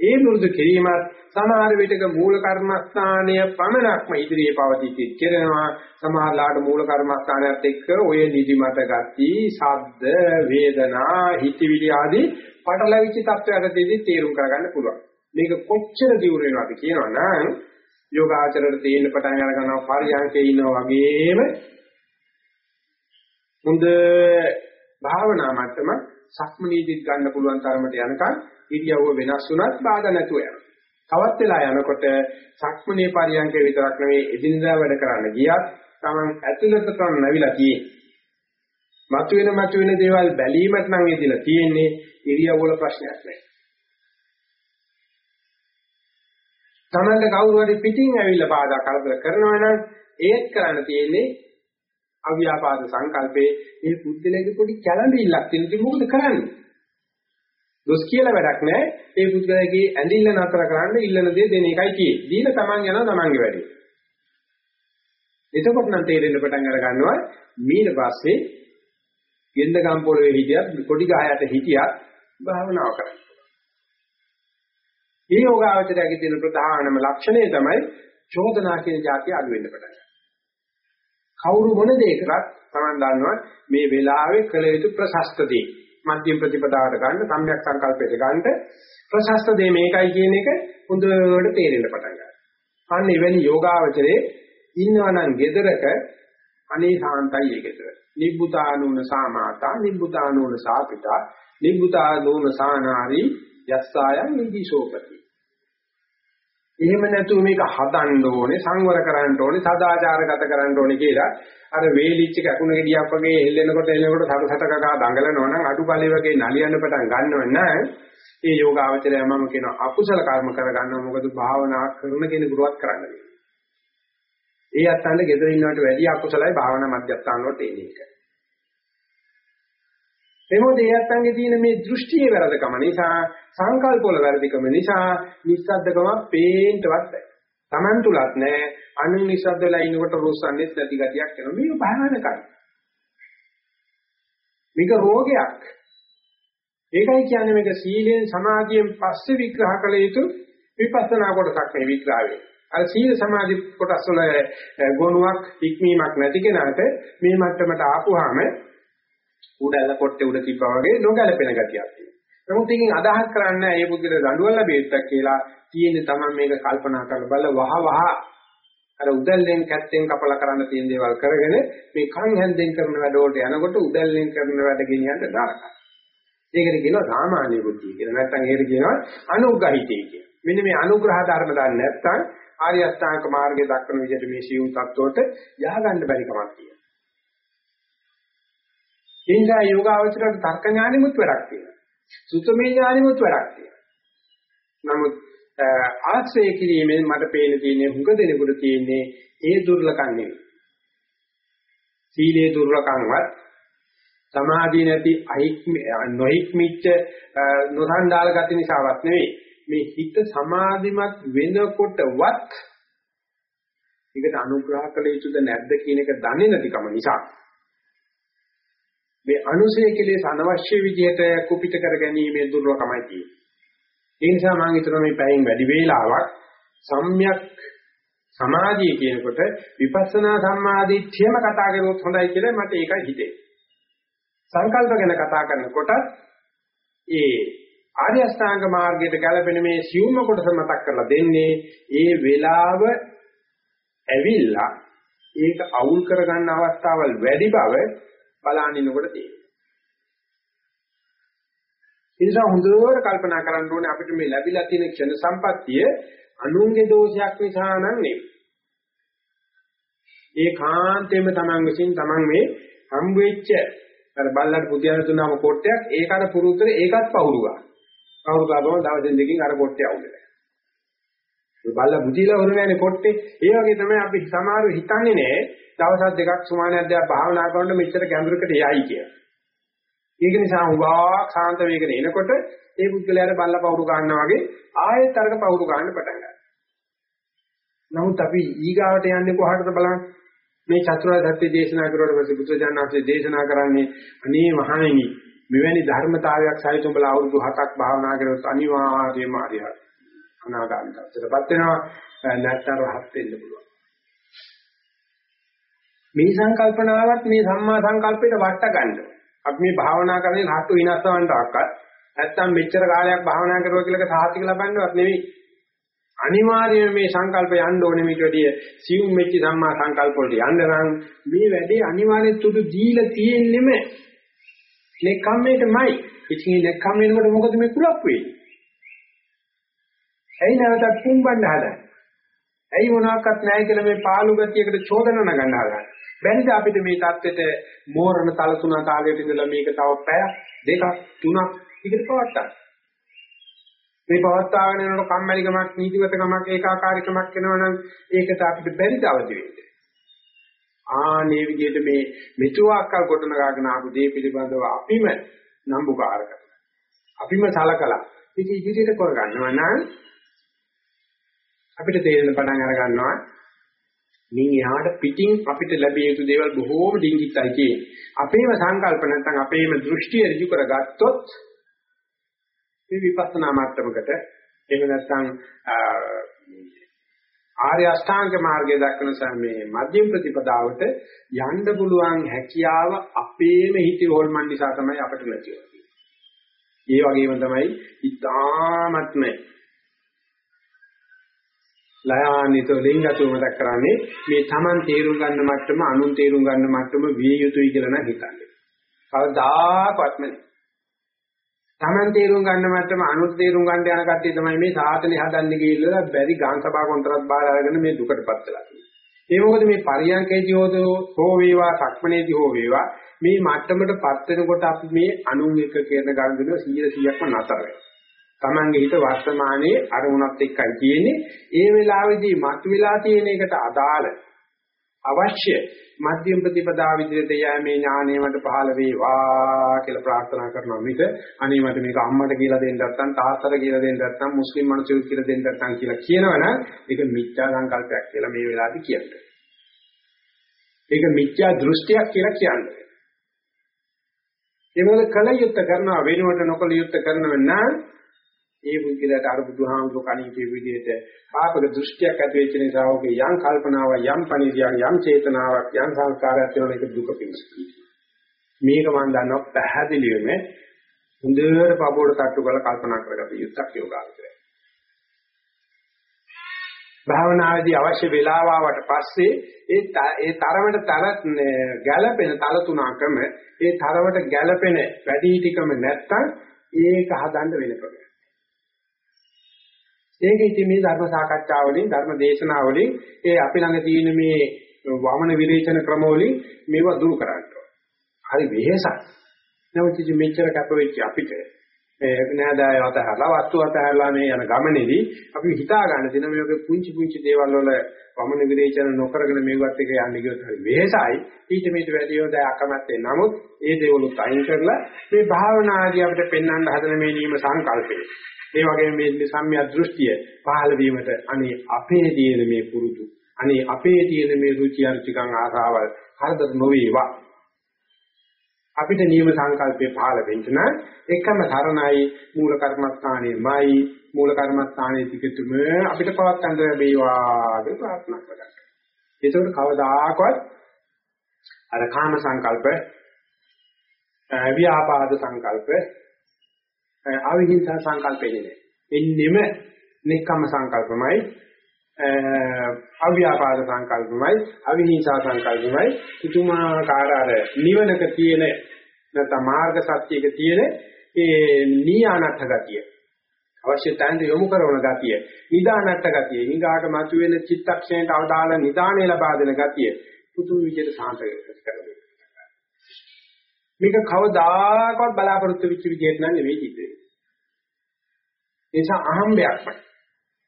ඒ පුරුදු කිරීමත් සමහර විටක මූල කර්මස්ථානය පමණක්ම ඉදිරියේ පවතිති කරනවා සමහරලාට මූල කර්මස්ථානයත් එක්ක ඔය නිදිමත ගති, ශබ්ද, වේදනා, හිතවිලි ආදී පටලවිච්ච තත්ත්වයකදී තේරුම් කරගන්න පුළුවන්. මේක කොච්චර දියුර වෙනවද කියනවනම් යෝගාචරයට තේින්න පටන් අර ගන්නවා පරියන්කේ ඉන්නා වගේම හොඳ භාවනා මට්ටම සක්මනීදිත් ගන්න පුළුවන් තරමට යනකම් ඉරියව්ව වෙනස් වුණත් බාධා නැතුව යනවා. තවත් වෙලා යනකොට සක්මනේ පරියන්කේ විතරක් නෙවෙයි එදිනදා වැඩ කරන්න ගියත් Taman ඇතුළත තන නැවිලා තියෙන්නේ. මතුවෙන මතුවෙන දේවල් බැලීමට නම් එදිලා තියෙන්නේ ඉරියව් වල ප්‍රශ්නයක් නෑ. Tamanට කවුරු හරි පිටින් ඇවිල්ලා බාධා කරදර කරනවා නම් ඒත් කරන්න තියෙන්නේ අව්‍යාපාද සංකල්පේ මේ පුද්ගලයාගේ පොඩි කැළඹිල්ලක් තියෙන ඉතින් මොකද කරන්නේ? දොස් කියලා වැඩක් නැහැ. ඒ පුද්ගලයාගේ ඇඳිල්ල නතර කරන්න ඉල්ලන දේ දෙන එකයි තියෙන්නේ. දීලා Taman යනවා Tamanගේ වැඩේ. එතකොට නම් තේරෙන්න පටන් අර ගන්නවා ඊට පස්සේ ගෙන්ද ගම් පොළවේ හිටියත් කොඩි ගහයට හිටියත් භාවනාව කරන්න. මේ යෝගාවචරයේ තියෙන ප්‍රධානම ලක්ෂණය තමයි චෝදනා කියන જાතිය අඩු වෙන්න පටන් ගන්නවා. කවුරු මොන දේ කරත් Taman දන්නවා මේ වෙලාවේ කළ යුතු ප්‍රශස්ත දේ. මධ්‍යම ප්‍රතිපදාවට ගන්න සම්‍යක් සංකල්පයට ගන්න ප්‍රශස්ත දේ මේකයි කියන එක හොඳට තේරෙන්න පටන් ගන්නවා. අන්න එවැනි යෝගාවචරයේ ඉන්නවනම් gedaraක අනේ සාන්තයි ඒ gedara. නිබ්බුතානූන සාමාතා නිබ්බුතානූන සාපිතා නිබ්බුතානූන සානාරි යස්සායන් නිදිශෝපති. එහෙම නැතුව මේක හදන්න ඕනේ සංවර කරන්න ඕනේ සදාචාරගත කරන්න ඕනේ කියලා. අර වේලිච්ච කැකුණ ගෙඩියක් වගේ හෙල්ලෙනකොට එල්ලෙනකොට සතසතකකා දඟලනවා නම් අඩුපලේ වගේ නලියන්න පටන් ගන්නව නම් ඒ යෝගාවචරය මම කියන අකුසල කර්ම කරගන්නවා. මොකද භාවනා කරන කෙනෙකුටවත් කරන්න බැහැ. ඒ අත්තන්ට ගෙදර ඉන්නවට වැඩිය අකුසලයි භාවනා මධ්‍යස්ථාන වලට එන්නේ. එක. එමොද ඒ අත්තන්ගේ තියෙන මේ දෘෂ්ටියේ වැරදකම නිසා සංකල්ප වල වැරදිකම නිසා නිස්සද්දකම පේන්නවත් බැහැ. Taman තුලත් නෑ අනු නිස්සද්ද වෙලා ඉනකොට රොස්සන්නේ නැති ගතියක් එනවා. මේක භයානකයි. මේක රෝගයක්. ඒකයි කියන්නේ මේක සීලෙන් සමාධියෙන් පස්සේ විග්‍රහ කළ යුතු විපස්සනා කොටසක් මේ විග්‍රහය. අර සීල සමාධි කොටස් වල ගුණයක් ඉක්මීමක් නැති කෙනාට මේ මට්ටමට ආපුවාම උඩැල පොට්ටේ උඩ තිබ්බා වගේ නොගැලපෙන ගතියක් තියෙනවා. නමුත් ඉතින් අදහස් කරන්නේ ඒ පුදුර දඬුවම් ලැබෙත්තක් කියලා තියෙන්නේ තමයි මේක කල්පනා කරලා බල වහ වහ අර උදැල්ලෙන් කැත්තෙන් කපලා කරන්න තියෙන දේවල් කරගෙන මේ කන් හැන්දෙන් කරන වැඩ වලට යනකොට උදැල්ලෙන් කරන වැඩ ගෙනියන්න දාරකයි. ඒකට කියනවා සාමාන්‍ය බුද්ධිය කියලා. නැත්නම් ඒකට කියනවා අනුග්‍රහිතය කියලා. මෙන්න මේ අනුග්‍රහ ධර්ම දන්නේ නැත්නම් ආර්ය අෂ්ටාංග මාර්ගයේ දක්වන විදිහට මේ සියුම් තත්වයට යහගන්න බැරි කමක් තියෙනවා. ඒ නිසා යෝගාවචරයට තර්ක ඥානෙමුත් වැඩක් තියෙනවා. සුතමේ ඥානෙමුත් වැඩක් තියෙනවා. නමුත් ආශ්‍රය කිරීමෙන් මට පේන තියෙන්නේ හුඟ දෙනෙකුට තියෙන්නේ ඒ දුර්ලකම් නෙවෙයි. සීලේ දුර්ලකම්වත් සමාධිය නැති අහික්ම නොහික්මිච්ච නොසන්ඩාල ගති නිසාවත් නෙවෙයි. මේ හිත සමාධිමත් වෙනකොටවත් ඒකට අනුග්‍රහ කළ යුතුද නැද්ද කියන එක දන්නේ නැතිකම නිසා මේ අනුසය කෙලෙස් අනවශ්‍ය විදිහට කුපිත කර ගැනීමේ දුර්වකමයි තියෙන්නේ. ඒ නිසා මම හිතනවා මේ පැයෙන් වැඩි වේලාවක් සම්‍යක් සමාධිය කියනකොට විපස්සනා සම්මාදිට්ඨියම කතා කරුවොත් හොඳයි කියලා මට ඒකයි හිතෙන්නේ. සංකල්ප ගැන කතා කරනකොට ඒ ආර්ය අෂ්ටාංග මාර්ගයට ගැලපෙන මේ සියුම්ම කොටස මතක් කරලා දෙන්නේ ඒ වෙලාව ඇවිල්ලා ඒක අවුල් කරගන්න අවස්ථාවල් වැඩි බව බලනිනකොට තියෙනවා. ඒ නිසා හොඳට කල්පනා කරන්න ඕනේ අපිට මේ ලැබිලා තියෙන ක්ෂණ සම්පත්තිය අනුන්ගේ දෝෂයක් නිසා නම් නෙවෙයි. ඒ කාන්තේම Taman විසින් Taman මේ හම් වෙච්ච අර බල්ලට පුතියන දුන්නාම කොටයක් ඒක අර පුරුතර ඒකත් පවුරුවා. පවුරු ගාවම දවස් දෙකකින් අර කොටේ අවුලයි. ඒ බල්ලා බුදිලා හොරනෑනේ කොටේ. ඒ වගේ තමයි අපි සමහරව හිතන්නේ නෑ දවස් දෙකක් සුමානයක් දෙයක් භාවනා කරනකොට මෙච්චර ගැඹුරකට යයි කියලා. ඒක නිසා හුඟා සාන්ත වේගන එනකොට ඒ පුද්ගලයාට බල්ලා පවුරු ගන්නවා වගේ ආයෙත් අරක පවුරු ගන්න පටන් ගන්නවා. නමුත් අපි ඊගාවට යන්නේ කොහටද බලන්න? මේ චතුරාර්ය සත්‍ය දේශනා කරුවට පස්සේ බුදුජානනාංශයේ දේශනා කරන්නේ අනේ මහණෙනි මෙවැනි ධර්මතාවයක් සහිත උඹලා අවුරුදු 7ක් භාවනා කරොත් අනිවාර්යයෙන්ම හරියට අනාගාමී තත්ත්වයටපත් වෙනවා නැත්නම් රහත් වෙන්න පුළුවන්. මේ සංකල්පනාවත් මේ සම්මා සංකල්පයට වට ගන්න. අපි මේ භාවනා කරන්නේ හත්තු විනාශවන්ට අක්කත් නැත්තම් මෙච්චර කාලයක් භාවනා කරුවා කියලා සාහිතික ලබන්නවත් නෙවෙයි. අනිවාර්යයෙන් මේ සංකල්ප යන්න ඕනේ මේක වැඩිය සියුම් වෙච්ච සම්මා සංකල්ප වලට යන්න නම් මේ වැඩේ අනිවාර්යෙන් තුඩු දීලා තියෙන්නෙම නෙක්ඛම්මේටමයි. ඉතින් නෙක්ඛම් වෙනකොට මොකද මේ කුලප් වෙන්නේ? ඇයි නැවතත් පුම්බන්න හදන්නේ? ඇයි මොනවාක්වත් නැහැ කියලා මේ පාළු ගතියකට චෝදන නගන්න හදන්නේ? බැරිද අපිට මේ தත්වෙට මෝරණ තල තුන කාලයට ඉඳලා මේක තව පැය දෙකක් තුනක් ඉදිරි පවත්තා. මේ පවත්තාගෙන යනකොට කම්මැලිකමක් නීතිගතකමක් ඒකාකාරීකමක් වෙනවනම් ඒකට අපිට බැරිද අවදි වෙන්න. ආනේ විදිහට මේ මෙතුආකල් ගොඩනගාගෙන ආපු දේ පිළිබඳව අපිම නම්බුකාර කරනවා. අපිම සලකලා ඉති ඉදිරියට කරගන්නවා නම් අපිට තේරෙන පටන් අර ගන්නවා මින් එහාට පිටින් අපිට ලැබිය යුතු දේවල් බොහෝම ඩිංගිත්යි කියන්නේ. අපේම සංකල්ප නැත්නම් අපේම දෘෂ්ටිය ඍජු කරගත්තොත් මේ විපස්සනා මට්ටමකට එහෙම නැත්නම් ආර්ය අෂ්ටාංග මාර්ගය දක්වන මේ මධ්‍යම ප්‍රතිපදාවට යන්න පුළුවන් හැකියාව අපේම හිතේ හොල්මන් නිසා තමයි අපිට නැති වෙන්නේ. ඒ වගේම තමයි ඉතාමත්ම ලයානිත ලිංගතු මතක් කරන්නේ මේ Taman තේරුම් ගන්න මට්ටම අනුන් තේරුම් ගන්න මට්ටම විය යුතුයි කියලා නම් හිතන්නේ. කවදාකවත්ම නෑ. Taman තේරුම් ගන්න මට්ටම අනුත් තේරුම් ගන්න යන කට්ටිය තමයි මේ සාතනේ හදන්නේ කියලා බැරි ගාන් සභා කොන්ත්‍රාත් බාර අරගෙන මේ දුකටපත් වෙලා තියෙන්නේ. ඒ මොකද මේ පරියන්කේදී හෝ වේවා සක්මනේදී හෝ වේවා මේ මට්ටමටපත් වෙනකොට අපි මේ අනුන් එක කියන ගණන් 100%ක්ම නතර වෙනවා. Tamange හිත වර්තමානයේ අරමුණත් එක්කයි තියෙන්නේ. ඒ වෙලාවේදී මතුවලා තියෙන එකට අදාළ අවශ්‍ය මධ්‍යම ප්‍රතිපදා විදිහට යෑමේ ඥාණය මට පහළ වේවා කියලා ප්‍රාර්ථනා කරනවා මිස අනේ මට මේක අම්මට කියලා දෙන්න නැත්නම් තාත්තට කියලා දෙන්න නැත්නම් මුස්ලිම් මිනිසෙකුට කියලා දෙන්න නැත්නම් කියලා කියනවනම් ඒක මිත්‍යා සංකල්පයක් කියලා මේ වෙලාවේදී කියන්නේ. ඒක මිත්‍යා දෘෂ්ටියක් කියලා කියන්නේ. ඒ මොකද කල යුත්තේ කරනවා වෙනුවට නොකල යුත්තේ කරනව නම් ඒ පුද්ගලයාට අර බුදුහාමුදුර කණින් කියපු විදිහට පාපක දෘෂ්ටියක් ඇති වෙච්ච නිසා ඔහුගේ යම් කල්පනාවක් යම් පණිවිඩයක් යම් චේතනාවක් යම් සංස්කාරයක් වෙන එක දුක පිණිසයි. මේක මම දන්නවා පැහැදිලිවම හොඳට පපුවට තට්ටු කරලා කල්පනා කරගත යුත්තක් යෝගාවචරය. භාවනාවේදී අවශ්‍ය වේලාව ආවට පස්සේ ඒ ඒ තරමට තර ගැළපෙන තල තුනකම ඒ තරමට ගැළපෙන වැඩි හිටිකම නැත්තම් ඒක හදන්න වෙන ප්‍රශ්නයක්. ඒක ඉතින් මේ ධර්ම සාකච්ඡාවලින් ධර්ම දේශනාවලින් ඒ අපි ළඟ තියෙන මේ වමන විරේචන ක්‍රමවලින් මේව දුරු කරන්න හරි වෙහසක්. නමුත් ඉතින් මෙච්චර කැප වෙච්ච අපිට මේ නෑදෑය අතහැරලා වස්තු අතහැරලා මේ යන ගමනේදී අපි හිතා ගන්න දින මේ වගේ පුංචි පුංචි දේවල් වල වමන විරේචන නොකරගෙන මේවත් එක යන්න ගියොත් හරි වෙහසයි. ඊට මේට වැඩි හොඳ අකමැත්තේ. නමුත් ඒ දේවලුත් අයින් කරලා මේ භාවනාදී අපිට පෙන්වන්න හදන මේ නීම සංකල්පේ ඒ වගේම මේ සම්මිය දෘෂ්ටිය පහළ වීමට අනේ අපේ තියෙන මේ පුරුදු අනේ අපේ තියෙන මේ රුචි අරුචිකම් ආසාවල් හරදර නොවේවා අපිට නියම සංකල්පේ පහළ වෙන්න නම් එකම තරණයි මූල කර්මස්ථානයේමයි මූල කර්මස්ථානයේ තිකතුම අපිට පවත් ගන්න ලැබේවා කියලා ප්‍රාර්ථනා කරගන්න. ඒකෝට කවදාකවත් අර කාම සංකල්ප ව්‍යාපාද සංකල්ප අවිහිංසා සංකල්පෙන්නේ නැහැ. එන්නෙම නික්කම සංකල්පමයි අව්‍යාපාද සංකල්පමයි අවිහිංසා සංකල්පමයි. තුතුමාකාර අර නිවනක තියෙන නැත්නම් මාර්ග සත්‍යයක තියෙන ඒ නීයානත්ථ ගතිය. අවශ්‍ය තැනට යොමු කරන ගතිය. නිදානත්ථ ගතිය. ඊගාට මතුවෙන චිත්තක්ෂණයට අවදාළ නිදාණය ලබා දෙන ගතිය. පුදුම විදිහට සාන්ත කරගන්න මේක කවදාකවත් බලාපොරොත්තු වෙච්ච විදිහට නම් නෙවෙයි කිව්වේ. ඒ නිසා අහම්බයක්මයි.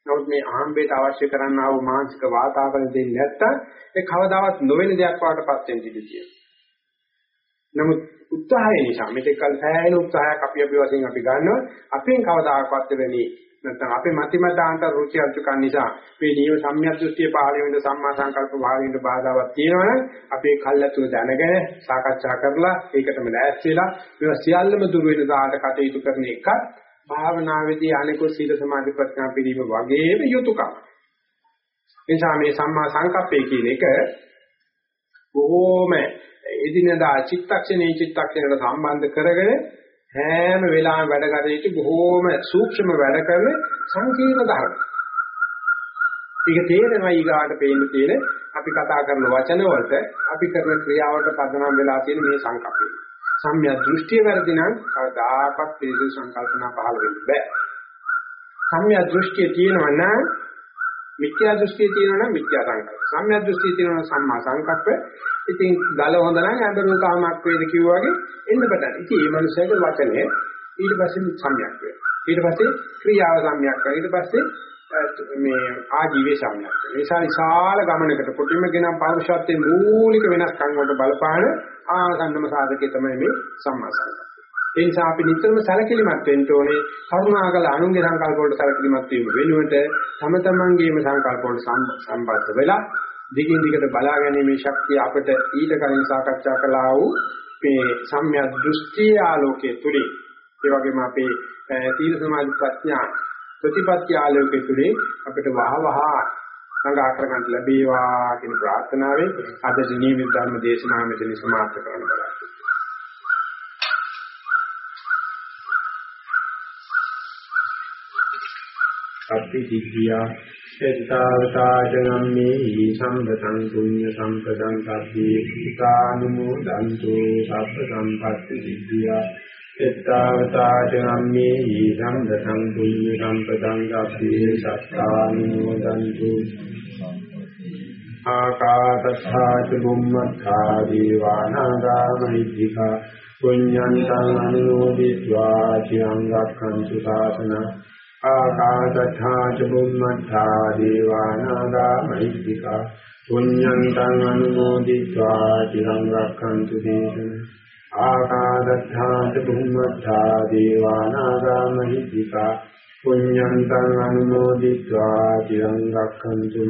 නමුත් මේ අහම්බයට අවශ්‍ය කරන්නා වූ මානසික වාතාවරණ දෙන්නේ නැත්තම් ඒ කවදාවත් නොවන දෙයක් වඩටපත් වෙන්න ඉඩ තියෙනවා. නමුත් උත්සාහය නිසා මේක කල් සෑහෙන උත්සාහයක් අපි අපි වශයෙන් අපි ගන්නවා අපෙන් කවදාකවත් වෙන්නේ නැත්නම් අපේ මතිමතාන්ත රුචි අරුචිකන් නිසා මේ නියම සම්‍යක් දෘෂ්ටිය පහළ වෙන සම්මා සංකල්ප භාවයෙන් බාධාවක් තියෙනවනම් අපේ කල්ැතුව දැනගෙන සාකච්ඡා කරලා ඒකටම ලෑස්ති වෙලා මේවා සියල්ලම දුර වෙන දාට කටයුතු කරන එකත් භාවනාවේදී අනිකුත් සීල සමාධි ප්‍රඥා පිළිම වගේම යුතුයකම්. එනිසා මේ සම්මා සංකප්පය කියන එක බොහෝම එදිනදා චිත්තක්ෂණේ චිත්තක්ෂණයට සම්බන්ධ කරගෙන හැම වෙලාවෙම වැඩ කටයුතු බොහෝම සූක්ෂම වැඩ කරන සංකීර්ණ ධර්ම. ඒක තේරෙනවා ඊගාට පේන්න තියෙන අපි කතා කරන වචන වලට අපි කරන ක්‍රියාවට පදනම් වෙලා තියෙන මේ සංකප්පය. සම්‍යක් දෘෂ්ටිය වැරදි නම් කවදාකවත් පිළිසු සංකල්පනා පහළ වෙන්න බෑ. සම්‍යක් දෘෂ්ටිය තියෙනවා නම් මිත්‍යා දෘෂ්ටිය තියෙනවා නම් මිත්‍යා සංකල්ප. සම්‍යක් දෘෂ්ටිය තියෙනවා නම් සම්මා සංකල්ප. ඉතින් ගල හොඳ නම් ඇඹරු කාමයක් වේද කිව්වා වගේ එන්න පටන්. ඉතින් මේ මනුස්සයාගේ වචනේ ඊට පස්සේ සම්‍යක් වෙනවා. ඊට පස්සේ ක්‍රියාව සම්‍යක් වෙනවා. ඊට පස්සේ මේ ආජීවයේ සම්‍යක් වෙනවා. ඒ නිසා විශාල ගමනකට කොටිම ගෙනම් පෞරුෂත්වයේ මූලික වෙනස්කම් වලට බලපාන ආසන්නම සාධකයේ තමයි මේ සම්මා සංකල්ප. ඒ නිසා අපි නිතරම සැලකිලිමත් වෙන්න ඕනේ. කරුණාකල අනුන්ගේ සංකල්ප වලට සැලකිලිමත් වීම වෙනුවට තම තමන්ගේම සංකල්ප වලට සම්බන්ධ වෙලා දිගින් දිගට බලා ගැනීමේ ශක්තිය අපිට ඊට කලින් සාකච්ඡා කළා වූ මේ සම්‍යක් දෘෂ්ටි ආලෝකයේ තුලින්. ඒ වගේම අපේ තීර සමාධි ප්‍රඥා ප්‍රතිපත්ති ආලෝකයේ තුලින් අපිට වහ වහ සංඝා කරගන්න ලැබේවා කියන ප්‍රාර්ථනාවෙන් අද නියමිත ධර්ම දේශනාව මෙතන සමාප්ත කරන්න බලාපොරොත්තු සබ්බේ දිව්‍යා එත්තාවතාජනම්මේ සම්බතං පුඤ්ඤ සම්පදං සබ්බේ සීතානුමෝදන්තු සබ්බ සම්පත්ති දිව්‍යා එත්තාවතාජනම්මේ සම්බතං පුඤ්ඤ සම්පදං සබ්බේ සත්තානුමෝදන්තු ආකාශස්ථා ච බුම්මස්ථා දීවානාගා මහිද්దికා පුඤ්ඤන්තං අනුමෝදිत्वा චිරංගක්ඛන්තු සාසනං ආකාශත්තා චුම්මත්තා දේවානාගා මහිත්‍තිකා පුඤ්ඤං තං අනුමෝදිत्वा চিරං රක්ඛන්තු දේශන ආකාශත්තා චුම්මත්තා දේවානාගා මහිත්‍තිකා පුඤ්ඤං තං අනුමෝදිत्वा চিරං රක්ඛන්තු